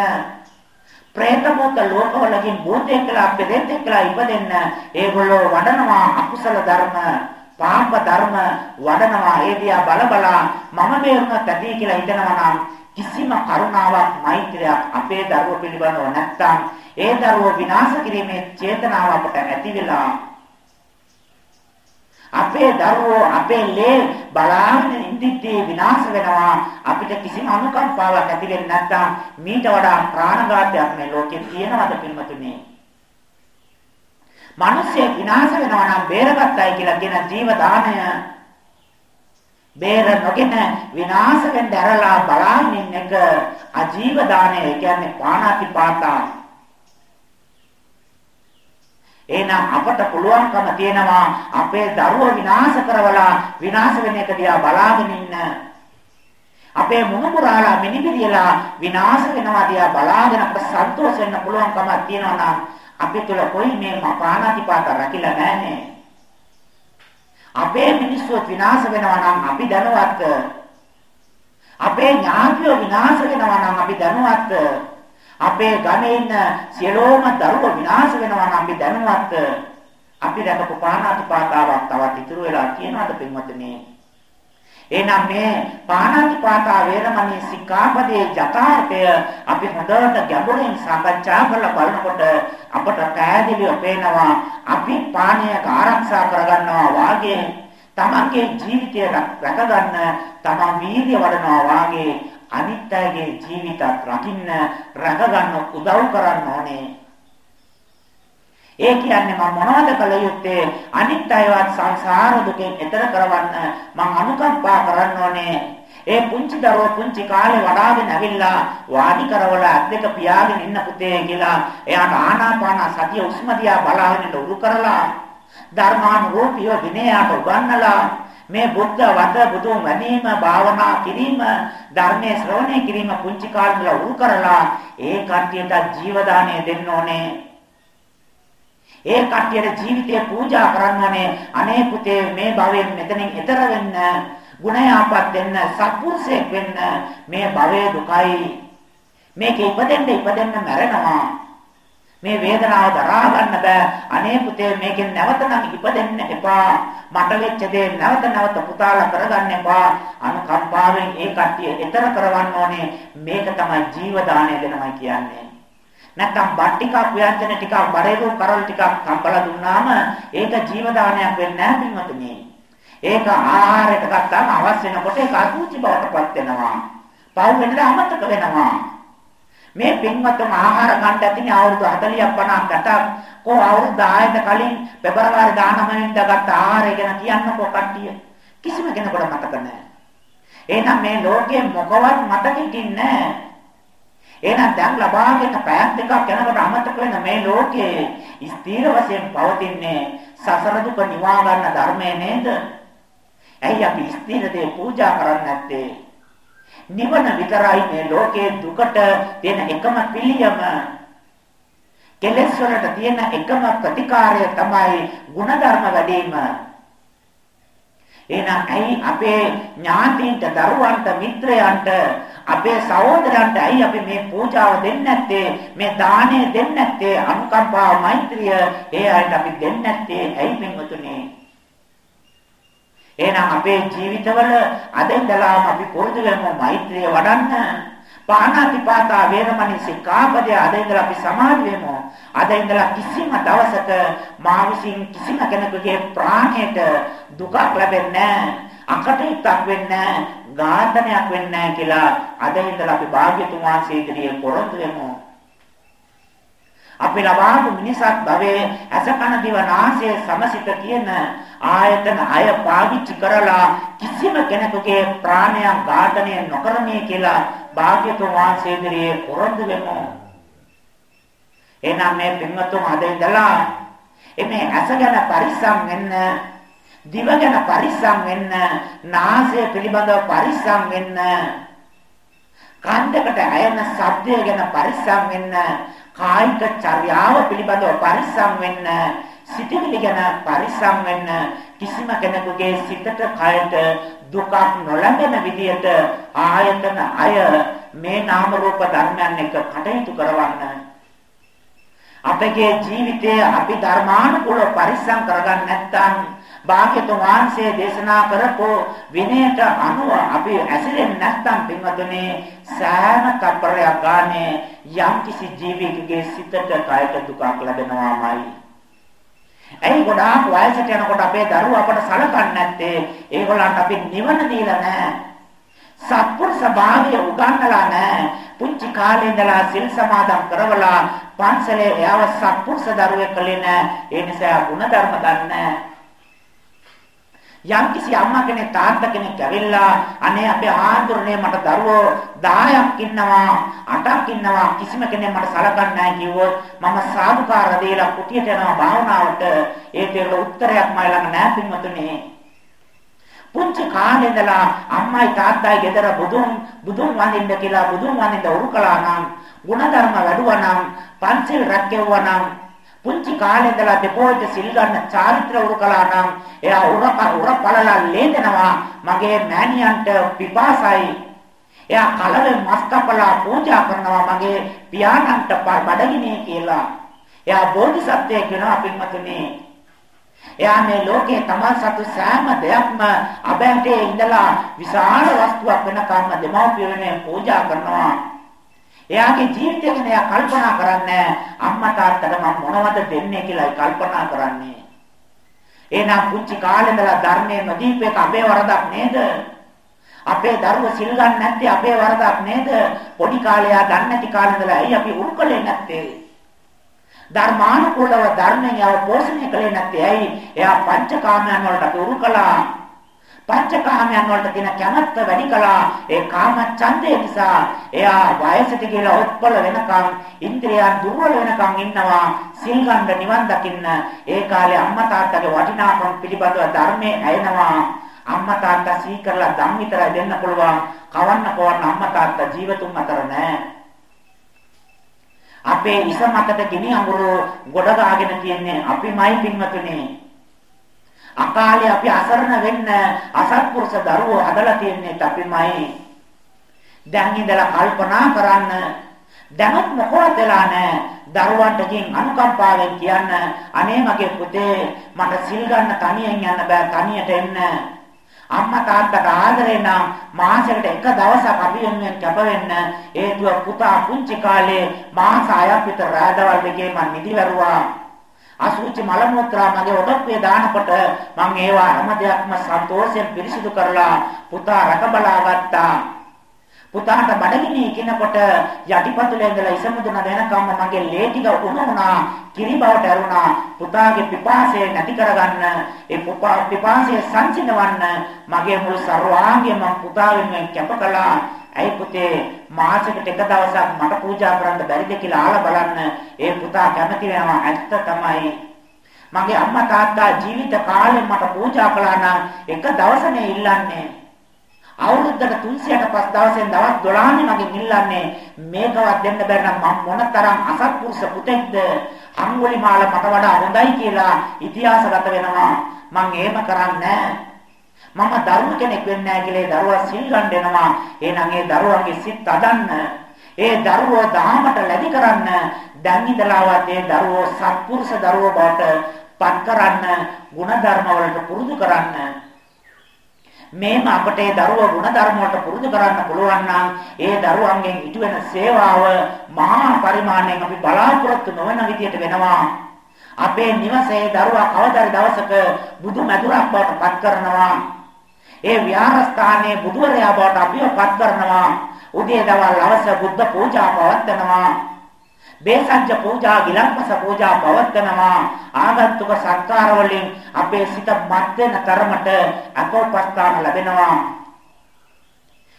പ്രേත භූත ලෝකවලකින් භූතයෙක් කියලා පෙරෙතෙක් කියලා ඉපදෙන්න ඒගොල්ලෝ වඩනවා අකුසල ධර්ම පාප ධර්ම වඩනවා. ඒ දිහා බල බලා මම මේරුණත් ඇති කියලා හිතනවා නම් කිසිම කරුණාවක් මෛත්‍රියක් අපේ දරුවෝ පිළිබඳව නැත්තම් ඒ දරුවෝ විනාශ කිරීමේ චේතනාව අපට ඇති වෙලා අපේ දරුවෝ අපේ ලේ බලාගෙන ඉඳිද්දී විනාශ වෙනවා. අපිට කිසිම අනුකම්පාවක් ඇති වෙන්නේ නැත්නම් මීට වඩා ප්‍රාණඝාතයක් මේ ලෝකේ තියෙනවද පින්වතුනි? මිනිස්සේ විනාශ වෙනවා නම් බේරගත්තයි කියලා කියන ජීව දානය බේර නොගෙන විනාශ වෙන්න ඇරලා බලාගෙන ඉන්න එක අජීව දානය කියන්නේ පාණාතිපාතා. එහෙනම් අපට පුළුවන්කම තියෙනවා අපේ දරුවෝ විනාශ කරවලා විනාශ වෙන එක දිහා බලාගෙන ඉන්න. අපේ මුණුපුරාලා මිනිබිරියලා විනාශ වෙනවා දිහා බලාගෙන අපට සතුටු වෙන්න පුළුවන්කම තියෙනවා නම් අපි තුල කොයි මේ පාණාතිපාත රැකිලා නැන්නේ. අපේ මිනිස්සු විනාශ වෙනවා නම් අපි දැනුවත්. අපේ ඥාතියෝ විනාශ වෙනවා නම් අපි දැනුවත්. අපේ ගමේ ඉන්න සියලෝම දරුවෝ විනාශ වෙනවා නම් අපි දැනුවත් අපි දැකපු පාණාතිපාතාවක් තවත් ඉතුරු වෙලා තියෙනවද පින්වත්නි? එහෙනම් මේ පාණාතිපාතා වේරමණී සික්ඛාපදයේ යථාර්ථය අපි හොඳට ගැඹුරින් සාකච්ඡා කරලා බලනකොට අපට පැහැදිලිව පේනවා අපි පාණය ආරක්ෂා කරගන්නවා වාගේ තමන්ගේ ජීවිතය රැකගන්න තමන් වීර්ය වඩනවා වාගේ අනිත් අයගේ ජීවිතත් රකින්න රැකගන්න උදව් කරන්න ඕනේ. ඒ කියන්නේ මම මොනවද කළ යුත්තේ? අනිත් අයවත් සංසාර දුකෙන් එතර කරවන්න මම අනුකම්පා කරන්න ඕනේ. ඒ පුංචි දරුවෝ පුංචි කාලේ වඩාගෙන ඇවිල්ලා වාඩි කරවල අත් දෙක පියාගෙන ඉන්න පුතේ කියලා එයාට ආනාපාන සතිය උස්ම දිහා බලාගෙන උරු කරලා ධර්මානුරූපීව විනයට උගන්වලා මේ බුද්ධ වද බුදුන් වැනීම භාවනා කිරීම ධර්මයේ ශ්‍රවණය කිරීම පුංචි කාලේ උරු කරලා ඒ කට්ටියට ජීව දාණය දෙන්න ඕනේ. ඒ කට්ටියට ජීවිතය පූජා කරන්න ඕනේ අනේ පුතේ මේ භවයෙන් මෙතනින් එතර වෙන්න ගුණයාපත් දෙන්න සත්පුරුෂයෙක් වෙන්න මේ භවයේ දුකයි. මේක ඉපදෙන්න ඉපදෙන්න මැරෙනවා. මේ වේදනාව දරා ගන්න බෑ. අනේ පුතේ මේකෙන් නැවත නම් ඉපදෙන්න එපා. මට වෙච්ච දේ නැවත නැවත පුතාලා කරගන්න එපා. අනුකම්පාවෙන් ඒ කට්ටිය ඈතර කරවන්න ඕනේ. මේක තමයි ජීව දාණය දෙනවයි කියන්නේ. නැත්තම් බත් ටිකක් ව්‍යංජන ටිකක් බඩේරු කරල් ටිකක් කම්බලා දුන්නාම ඒක ජීව දානයක් වෙන්නේ නැහැ පින්වතුනි. ඒක ආහාරයට ගත්තාම අවශ්‍ය වෙනකොට ඒක අසුචි බවටපත් වෙනවා. පව් වෙනද අමතක වෙනවා. මේ පින්වත්තුන් ආහාර ගන්න ඇතිනේ අවුරුදු 40ක් 50ක් ගත කො අවුරුදු 10කට කලින් පෙබරවාරි 19 වෙනිදා ගත්ත ආහාරය ගැන කියන්නකෝ කට්ටිය කිසිම කෙනෙකුට මතක නැහැ එහෙනම් මේ ලෝකයේ මොකවත් මතකෙකින් නැහැ එහෙනම් දැන් ලබාගෙන පැයක් දෙකක් යනකොට අමතක වෙන මේ ලෝකයේ ස්ථීර වශයෙන් පවතින්නේ සසර දුක නිවා ගන්න ධර්මය නේද? ඇයි අපි ස්ථීර දේ පූජා කරන්නේ නැත්තේ? නිවන විතරයි මේ ලෝකයේ දුකට තියෙන එකම පිළියම. කෙලෙස් වලට තියෙන එකම ප්‍රතිකාරය තමයි ಗುಣධර්ම වැඩිම. එහෙනම් ඇයි අපේ ඥාතීන්ට දරුවන්ට මිත්‍රයන්ට අපේ සහෝදරයන්ට ඇයි අපි මේ පූජාව දෙන්නේ නැත්තේ මේ දාණය දෙන්නේ නැත්තේ අනුකම්පාව මෛත්‍රිය ඒ අයට අපි දෙන්නේ නැත්තේ ඇයි පින්වතුනි එහෙනම් අපේ ජීවිතවල අද ඉඳලාම අපි පුරුදු වෙමු මෛත්‍රිය වඩන්න. පාණාතිපාතා වේරමණී සික්ඛාපදයේ අද ඉඳලා අපි සමාදි වෙමු. අද ඉඳලා කිසිම දවසක මා විසින් කිසිම කෙනෙකුගේ ප්‍රාණයට දුකක් ලැබෙන්නේ නැහැ. අකටයුත්තක් වෙන්නේ නැහැ. ඝාතනයක් වෙන්නේ නැහැ කියලා අද ඉඳලා අපි භාග්‍යතුන් වහන්සේ ඉදිරියේ පොරොන්දු වෙමු. අපි ලබාපු මිනිසත් භවයේ අසකන දිව නාසය සමසිත කියන ආයතන අය පාවිච්චි කරලා කිසිම කෙනෙකුගේ ප්‍රාණයක් ඝාතනය නොකරමේ කියලා භාග්‍යතුන් වහන්සේ ඉදිරියේ පොරොන්දු වෙමු. එනම් මේ පින්වතුන් අද ඉඳලා එමේ අස ගැන පරිස්සම් වෙන්න දිව ගැන පරිස්සම් වෙන්න, නාසය පිළිබඳව පරිස්සම් වෙන්න, කන්දකට ඇයෙන ශබ්දය ගැන පරිස්සම් වෙන්න, කායික චර්යාව පිළිබඳව පරිස්සම් වෙන්න, සිතිවිලි ගැන පරිස්සම් වෙන්න, කිසිම කෙනෙකුගේ සිතට කයට දුකක් නොලැබෙන විදියට ආයතන අය මේ නාම රූප ධර්මයන් එක්ක කටයුතු කරවන්න අපගේ ජීවිතය අපි ධර්මානුකූලව පරිස්සම් කරගන්න නැත්නම් භාග්‍යතුන් වහන්සේ දේශනා කරපු විනයට අනුව අපි ඇසිරෙන්නේ නැත්නම් පින්වතුනි සෑම තප්පරයක් ගානේ යම්කිසි ජීවිතකගේ සිතට කයට දුකක් ලැබෙනවාමයි. ඇයි ගොඩාක් වයසට යනකොට අපේ දරුවෝ අපට සලකන්නේ නැත්තේ? ඒගොල්ලන්ට අපි නිවන දීලා නැහැ. සත්පුරුෂ භාවය උගන්වලා නැහැ. පුංචි කාලේ ඉඳලා සිල් සමාදන් කරවලා පන්සලේ එයාව සත්පුරුෂ දරුවෙක් කලේ නැහැ. ඒ නිසා ගුණධර්ම දන්නේ නැහැ. යම්කිසි අම්මා කෙනෙක් තාත්තා කෙනෙක් ඇවිල්ලා අනේ අපේ ආන්දරනේ මට දරුවෝ 10ක් ඉන්නවා 8ක් ඉන්නවා කිසිම කෙනෙක් මට සලකන්නේ නැහැ කිව්වොත් මම සාදුකාර දීලා කුටියට යනවා භාවනාවට. ඒකට උත්තරයක් මයි ළඟ නැහැ පින්වතුනි. පුංචි කාලේ ඉඳලා අම්මයි තාත්තයි ගෙදර බුදුන් බුදුන් වඳින්න කියලා බුදුන් වඳින්න උරුකලා නම් ಗುಣධර්ම වැඩුවා නම් පන්සිල් රැකෙවුවා නම් පුංචි කාලේ ඉඳලා දෙපොළට සිල් ගන්න චාරිත්‍ර උරුකලා නම් එයා උරක උරපලලා ලේදෙනවා මගේ මෑණියන්ට පිපාසයි එයා කලවෙන් මස් කපලා පූජා කරනවා මගේ පියාණන්ට බඩගිනේ කියලා. එයා බෝධිසත්වයෙක් වෙනවා පින්වතුනි. එයා මේ ලෝකේ තමන් සතු සෑම දෙයක්ම අබෑටේ ඉඳලා විශාල වස්තුවක් වෙනකම්ම දෙමව්පියෝ පූජා කරනවා. එයාගේ ජීවිතය ගැන එයා කල්පනා කරන්නේ අම්මා තාත්තට මම මොනවද දෙන්නේ කියලා කල්පනා කරන්නේ. එහෙනම් පුංචි කාලේ ඉඳලා ධර්මයේ නොදීප එක අපේ වරදක් නේද? අපේ දරුවෝ සිල් ගන්න නැත්තේ අපේ වරදක් නේද? පොඩි කාලේ ආ දන්නේ නැති කාලේ ඉඳලා ඇයි අපි උරුකලේ නැත්තේ? ධර්මානුකූලව ධර්මයෙන් යව පෝෂණය කළේ නැත්තේ ඇයි? එයා පංචකාමයන් වලට අපි උරුකලා පංචකාමයන් වලට තියෙන කැමැත්ත වැඩි කළා. ඒ කාම ඡන්දේ නිසා එයා වයසට ගිහලා ඔත්පල වෙනකම් ඉන්ද්‍රියන් දුර්වල වෙනකම් ඉන්නවා. සිල් ගන්න නිවන් දකින්න ඒ කාලේ අම්මා තාත්තගේ වටිනාකම් පිළිබඳව ධර්මයේ ඇයෙනවා අම්මා තාත්තා සී කරලා ධම් විතරයි දෙන්න පුළුවන්. කවන්න කවන්න අම්මා තාත්තා ජීවතුන් අතර නැහැ. අපේ ඉස මතට ගිනි අඟුරු ගොඩ ගාගෙන තියන්නේ අපිමයි පින්වතුනේ. අකාලේ අපි අසරණ වෙන්න අසත්පුරුෂ දරුවෝ හදලා තියන්නේ අපිමයි. දැන් ඉඳලා කල්පනා කරන්න දැනුත් මොකවත් වෙලා නැහැ. දරුවන්ට කින් අනුකම්පාවෙන් කියන්න අනේ මගේ පුතේ මට සිල් ගන්න තනියෙන් යන්න බෑ තනියට එන්න. අම්මා තාත්තට ආදරේ නම් මාසෙකට එක දවසක් අපි වෙනුවෙන් කැප වෙන්න හේතුව පුතා පුංචි කාලේ මාස 6ක් විතර රාදවල් දෙකේ මම නිදි වැරුවා අසුචි මල මුත්‍රා මගේ ඔඩොක්කේ දානකොට මම ඒවා හැම දෙයක්ම සන්තෝෂයෙන් පිරිසිදු කරලා පුතා රක බලා ගත්තා. පුතාට බඩගිනි කිනකොට යටිපතුලේ ඉඳලා ඉසමුදුන දෙනකම්ම මගේ ලේ ටික උණුණා කිරි බවට ඇරුණා පුතාගේ පිපාසය නැති කරගන්න ඒ පිපාසය සංසිඳවන්න මගේ මුළු සර්වාංගයම පුතා වෙනුවෙන් කැප කළා ඇයි පුතේ මාසෙකට එක දවසක් මට පූජා කරන්න බැරිද කියලා ආලා බලන්න. ඒ පුතා කැමති වෙනවා. ඇත්ත තමයි. මගේ අම්මා තාත්තා ජීවිත කාලෙම මට පූජා කළා නම් එක දවසනේ ඉල්ලන්නේ. අවුරුද්දට 365 දවසෙන් දවස් 12නේ මගෙන් ඉල්ලන්නේ මේකවත් දෙන්න බැරි නම් මම මොනතරම් අසත්පුරුෂ පුතෙක්ද? අඟුලිමාල මට වඩා හොඳයි කියලා ඉතිහාසගත වෙනවා. මං එහෙම කරන්නේ නැහැ. මම දරුව කෙනෙක් වෙන්නේ නැහැ කියලා ඒ දරුවා සිල් ගන්න එනවා. එහෙනම් ඒ දරුවගේ සිත් අදන්න. ඒ දරුව දහමට ලැබි කරන්න දැන් ඉඳලාවත් ඒ දරුවෝ සත්පුරුෂ දරුවෝ බවට පත් කරන්න, ಗುಣධර්ම වලට පුරුදු කරන්න. මේම අපට ඒ දරුවා ගුණ ධර්ම වලට පුරුදු කරන්න පුළුවන් නම් ඒ දරුවන්ගෙන් ඉටු වෙන සේවාව මහා පරිමාණයෙන් අපි බලාපොරොත්තු නොවන විදියට වෙනවා අපේ නිවසේ දරුවා කවදාද දවසක බුදු මැදුරක් බවට පත් කරනවා ඒ විහාරස්ථානයේ බුදුරයා බවට අපිව පත් කරනවා. උදේ දවල් හවස බුද්ධ පූජා පවත්වනවා. බේසජ්ජ පූජා, ගිලම්පස පූජා පවත්වනවා. ආගන්තුක සත්කාර වලින් අපේ සිත මත් වෙන තරමට අපෝපස්ථාන ලැබෙනවා.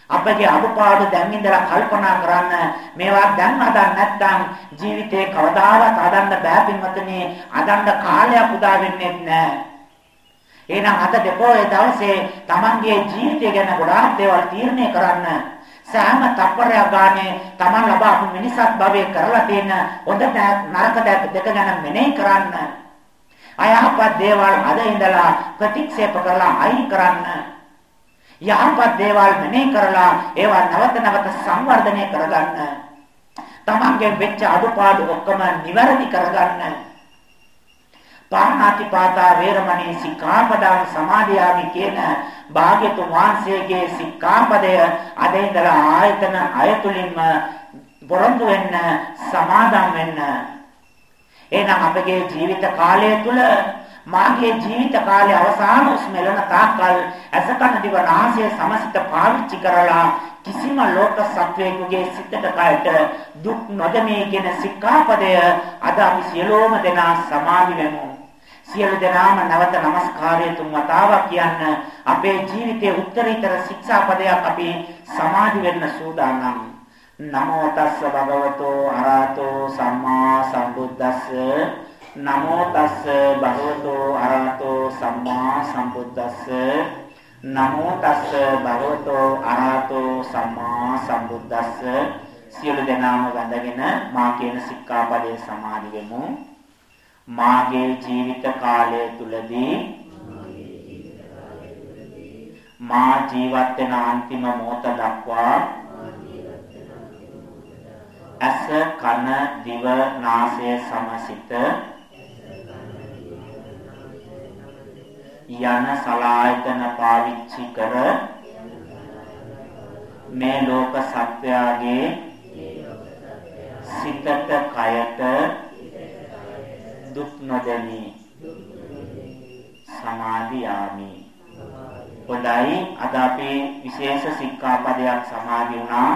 අපගේ අඩුපාඩු දැන් ඉඳලා කල්පනා කරන්න මේවා දැන් හදන්න නැත්නම් ජීවිතේ කවදාවත් හදන්න බෑ පින්වතුනි හදන්න කාලයක් උදා වෙන්නේ නැහැ එහෙනම් අද දෙපොයේ දවසේ Tamanගේ ජීවිතය ගැන ගොඩාක් දේවල් තීරණය කරන්න සෑම තප්පරයක් ගානේ Taman ලබාපු මිනිසත් භවයේ කරලා තියෙන හොඳ නරක දෙක ගැන මෙනෙහි කරන්න. අයහපත් දේවල් අද ඉඳලා ප්‍රතික්ෂේප කරලා අයින් කරන්න. යහපත් දේවල් මෙනෙහි කරලා ඒවා නැවත නැවත සංවර්ධනය කරගන්න. Tamanගේ වෙච්ච අඩුපාඩු ඔක්කොම නිවැරදි කරගන්න. පාණාතිපාතා වේරමණී සික්ඛාපදං සමාදියාමි කියන භාග්‍යතුන් වහන්සේගේ සික්ඛාපදය අද ඉඳලා ආයතන අයතුලින්ම පොරොන්දු වෙන්න සමාදම් වෙන්න. එහෙනම් අපගේ ජීවිත කාලය තුල මාගේ ජීවිත කාලයේ අවසාන උස්මෙලන තාක්කල් අසකන දිව නාසය සමසිත පාවිච්චි කරලා කිසිම ලෝක සත්වයෙකුගේ සිතට කයට දුක් නොදෙමී කියන සික්ඛාපදය අද අපි සියලෝම දෙනා සමාදි වෙමු. සියලු දෙනාම නැවත নমස්කාරය තුන් වතාවක් කියන්න අපේ ජීවිතයේ උත්තරීතර ශික්ෂාපදයක් අපි සමාදි වෙන්න සූදානම්. නමෝ තස්ස භගවතෝ අරහතෝ සම්මා සම්බුද්දස්ස. නමෝ තස්ස භගවතෝ අරහතෝ සම්මා සම්බුද්දස්ස. නමෝ තස්ස භගවතෝ අරහතෝ සම්මා සම්බුද්දස්ස. සියලු දෙනාම වැඳගෙන මා කියන සික්ඛාපදයේ සමාදි වෙමු. මාගේ ජීවිත කාලය තුලදී මා ජීවත් වෙන අන්තිම මොහොත දක්වා ඇස කන දිව නාසය සමසිත යන සලායතන පාවිච්චි කර මේ ලෝක සත්‍යයේ සිතට කයට දුක් නොදැනී සමාධියාමි. හොඳයි අද අපේ විශේෂ සික්ඛාපදයක් සමාදි වුණා.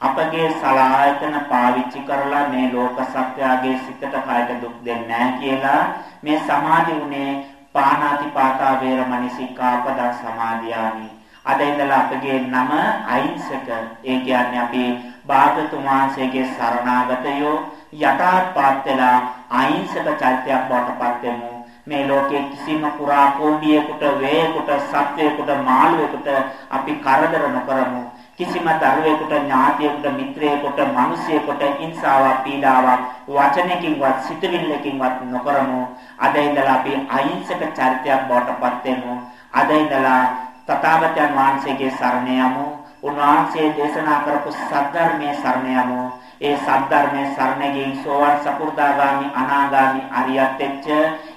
අපගේ සලායතන පාවිච්චි කරලා මේ ලෝක සත්‍යයේ සිතට කයට දුක් දෙන්නේ නැහැ කියලා මේ සමාදි වුණේ පාණාතිපාතා වේරමණී සික්ඛාපද සමාදියාමි. අද ඉඳලා අපගේ නම අහිංසක. ඒ කියන්නේ අපි භාගතුන් වහන්සේගේ සරණාගතයෝ යටාත්පාත් වෙලා අහිංසක චෛත්‍යයක් බවට පත් වෙමු. මේ ලෝකයේ කිසිම පුරා කෝඩියෙකුට වේයකට සත්වයකට මාළුවෙකුට අපි කරදර නොකරමු. කිසිම දරුවෙකුට ඥාතියෙකුට මිත්‍රයෙකුට මිනිසියෙකුට හිංසාවක් පීඩාවක් වචනකින්වත් සිතවිල්ලකින්වත් නොකරමු. අද ඉඳලා අපි අහිංසක චරිතයක් බවට පත් වෙමු. අද ඉඳලා තථාගතයන් වහන්සේගේ සරණ යමු. උන්වහන්සේ දේශනා කරපු සත්‍යර්මයේ සරණ යමු. ඒ සද්ධර්මයේ සරණගෙන් සෝවන් සකු르දාගාමි අනාගාමි අරියත් එච්ච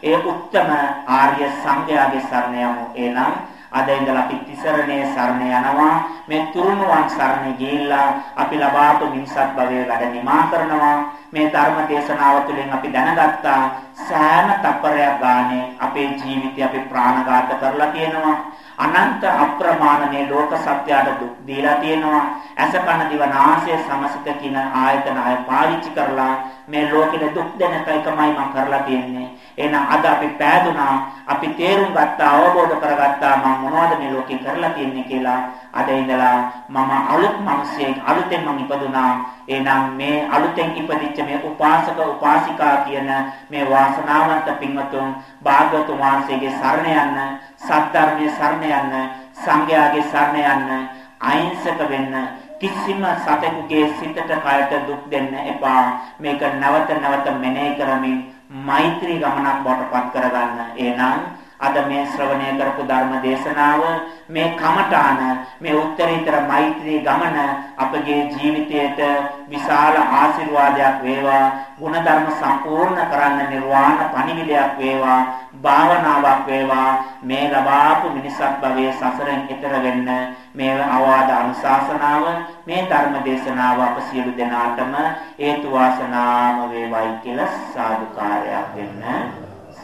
ඒ උත්තම ආර්ය සංඝයාගේ සරණ යමු. එනම් අද ඉඳලා අපි තිසරණේ සරණ යනවා මේ තුරුණුවන් සරණ ගිහිල්ලා අපි ලබාපු මිනිසත් භවයේ වැඩ නිමා කරනවා මේ ධර්ම දේශනාව තුළින් අපි දැනගත්තා සෑම තප්පරයක් ගානේ අපේ ජීවිතය අපි ප්‍රාණඝාත කරලා තියෙනවා අනන්ත අප්‍රමාණ මේ ලෝක සත්‍යයට දුක් දීලා තියෙනවා. ඇස කන දිව නාසය සමසිත කින ආයතන අය පාවිච්චි කරලා මේ ලෝකෙට දුක් දෙන එකමයි මම කරලා තියෙන්නේ. එහෙනම් අද අපි පෑදුනා, අපි තේරුම් ගත්තා, අවබෝධ කරගත්තා මම මොනවද මේ ලෝකේ කරලා තියෙන්නේ කියලා. අද ඉඳලා මම අලුත් මිනිසෙක් අලුතෙන් මම ඉපදුනා. එහෙනම් මේ අලුතෙන් ඉපදිච්ච මේ උපාසක උපාසිකා කියන මේ වාසනාවන්ත පින්වතුන් භාගතුන් වහන්සේගේ සරණ යන්න, සත්‍ධර්මයේ සරණ යන්න, සංඝයාගේ සරණ යන්න, අහිංසක වෙන්න කිසිම සතෙකුගේ සිතට කයට දුක් දෙන්න එපා. මේක නැවත නැවත මෙනෙහි කරමින් මෛත්‍රී ගමනක් බවට පත් කරගන්න. එහෙනම් අද මේ ශ්‍රවණය කරපු ධර්ම දේශනාව මේ කමඨාන මේ උත්තරීතර මෛත්‍රී ගමන අපගේ ජීවිතයට විශාල ආශිර්වාදයක් වේවා ಗುಣධර්ම සම්පූර්ණ කරන්න නිර්වාණ පණිවිඩයක් වේවා භාවනාවක් වේවා. මේ ලබාපු මිනිසත් භවයේ සසරෙන් එතර වෙන්න මේ අවවාද අනුශාසනාව මේ ධර්ම දේශනාව අප සියලු දෙනාටම හේතු වාසනාම වේවයි කියලා සාදුකාරයක් වෙන්න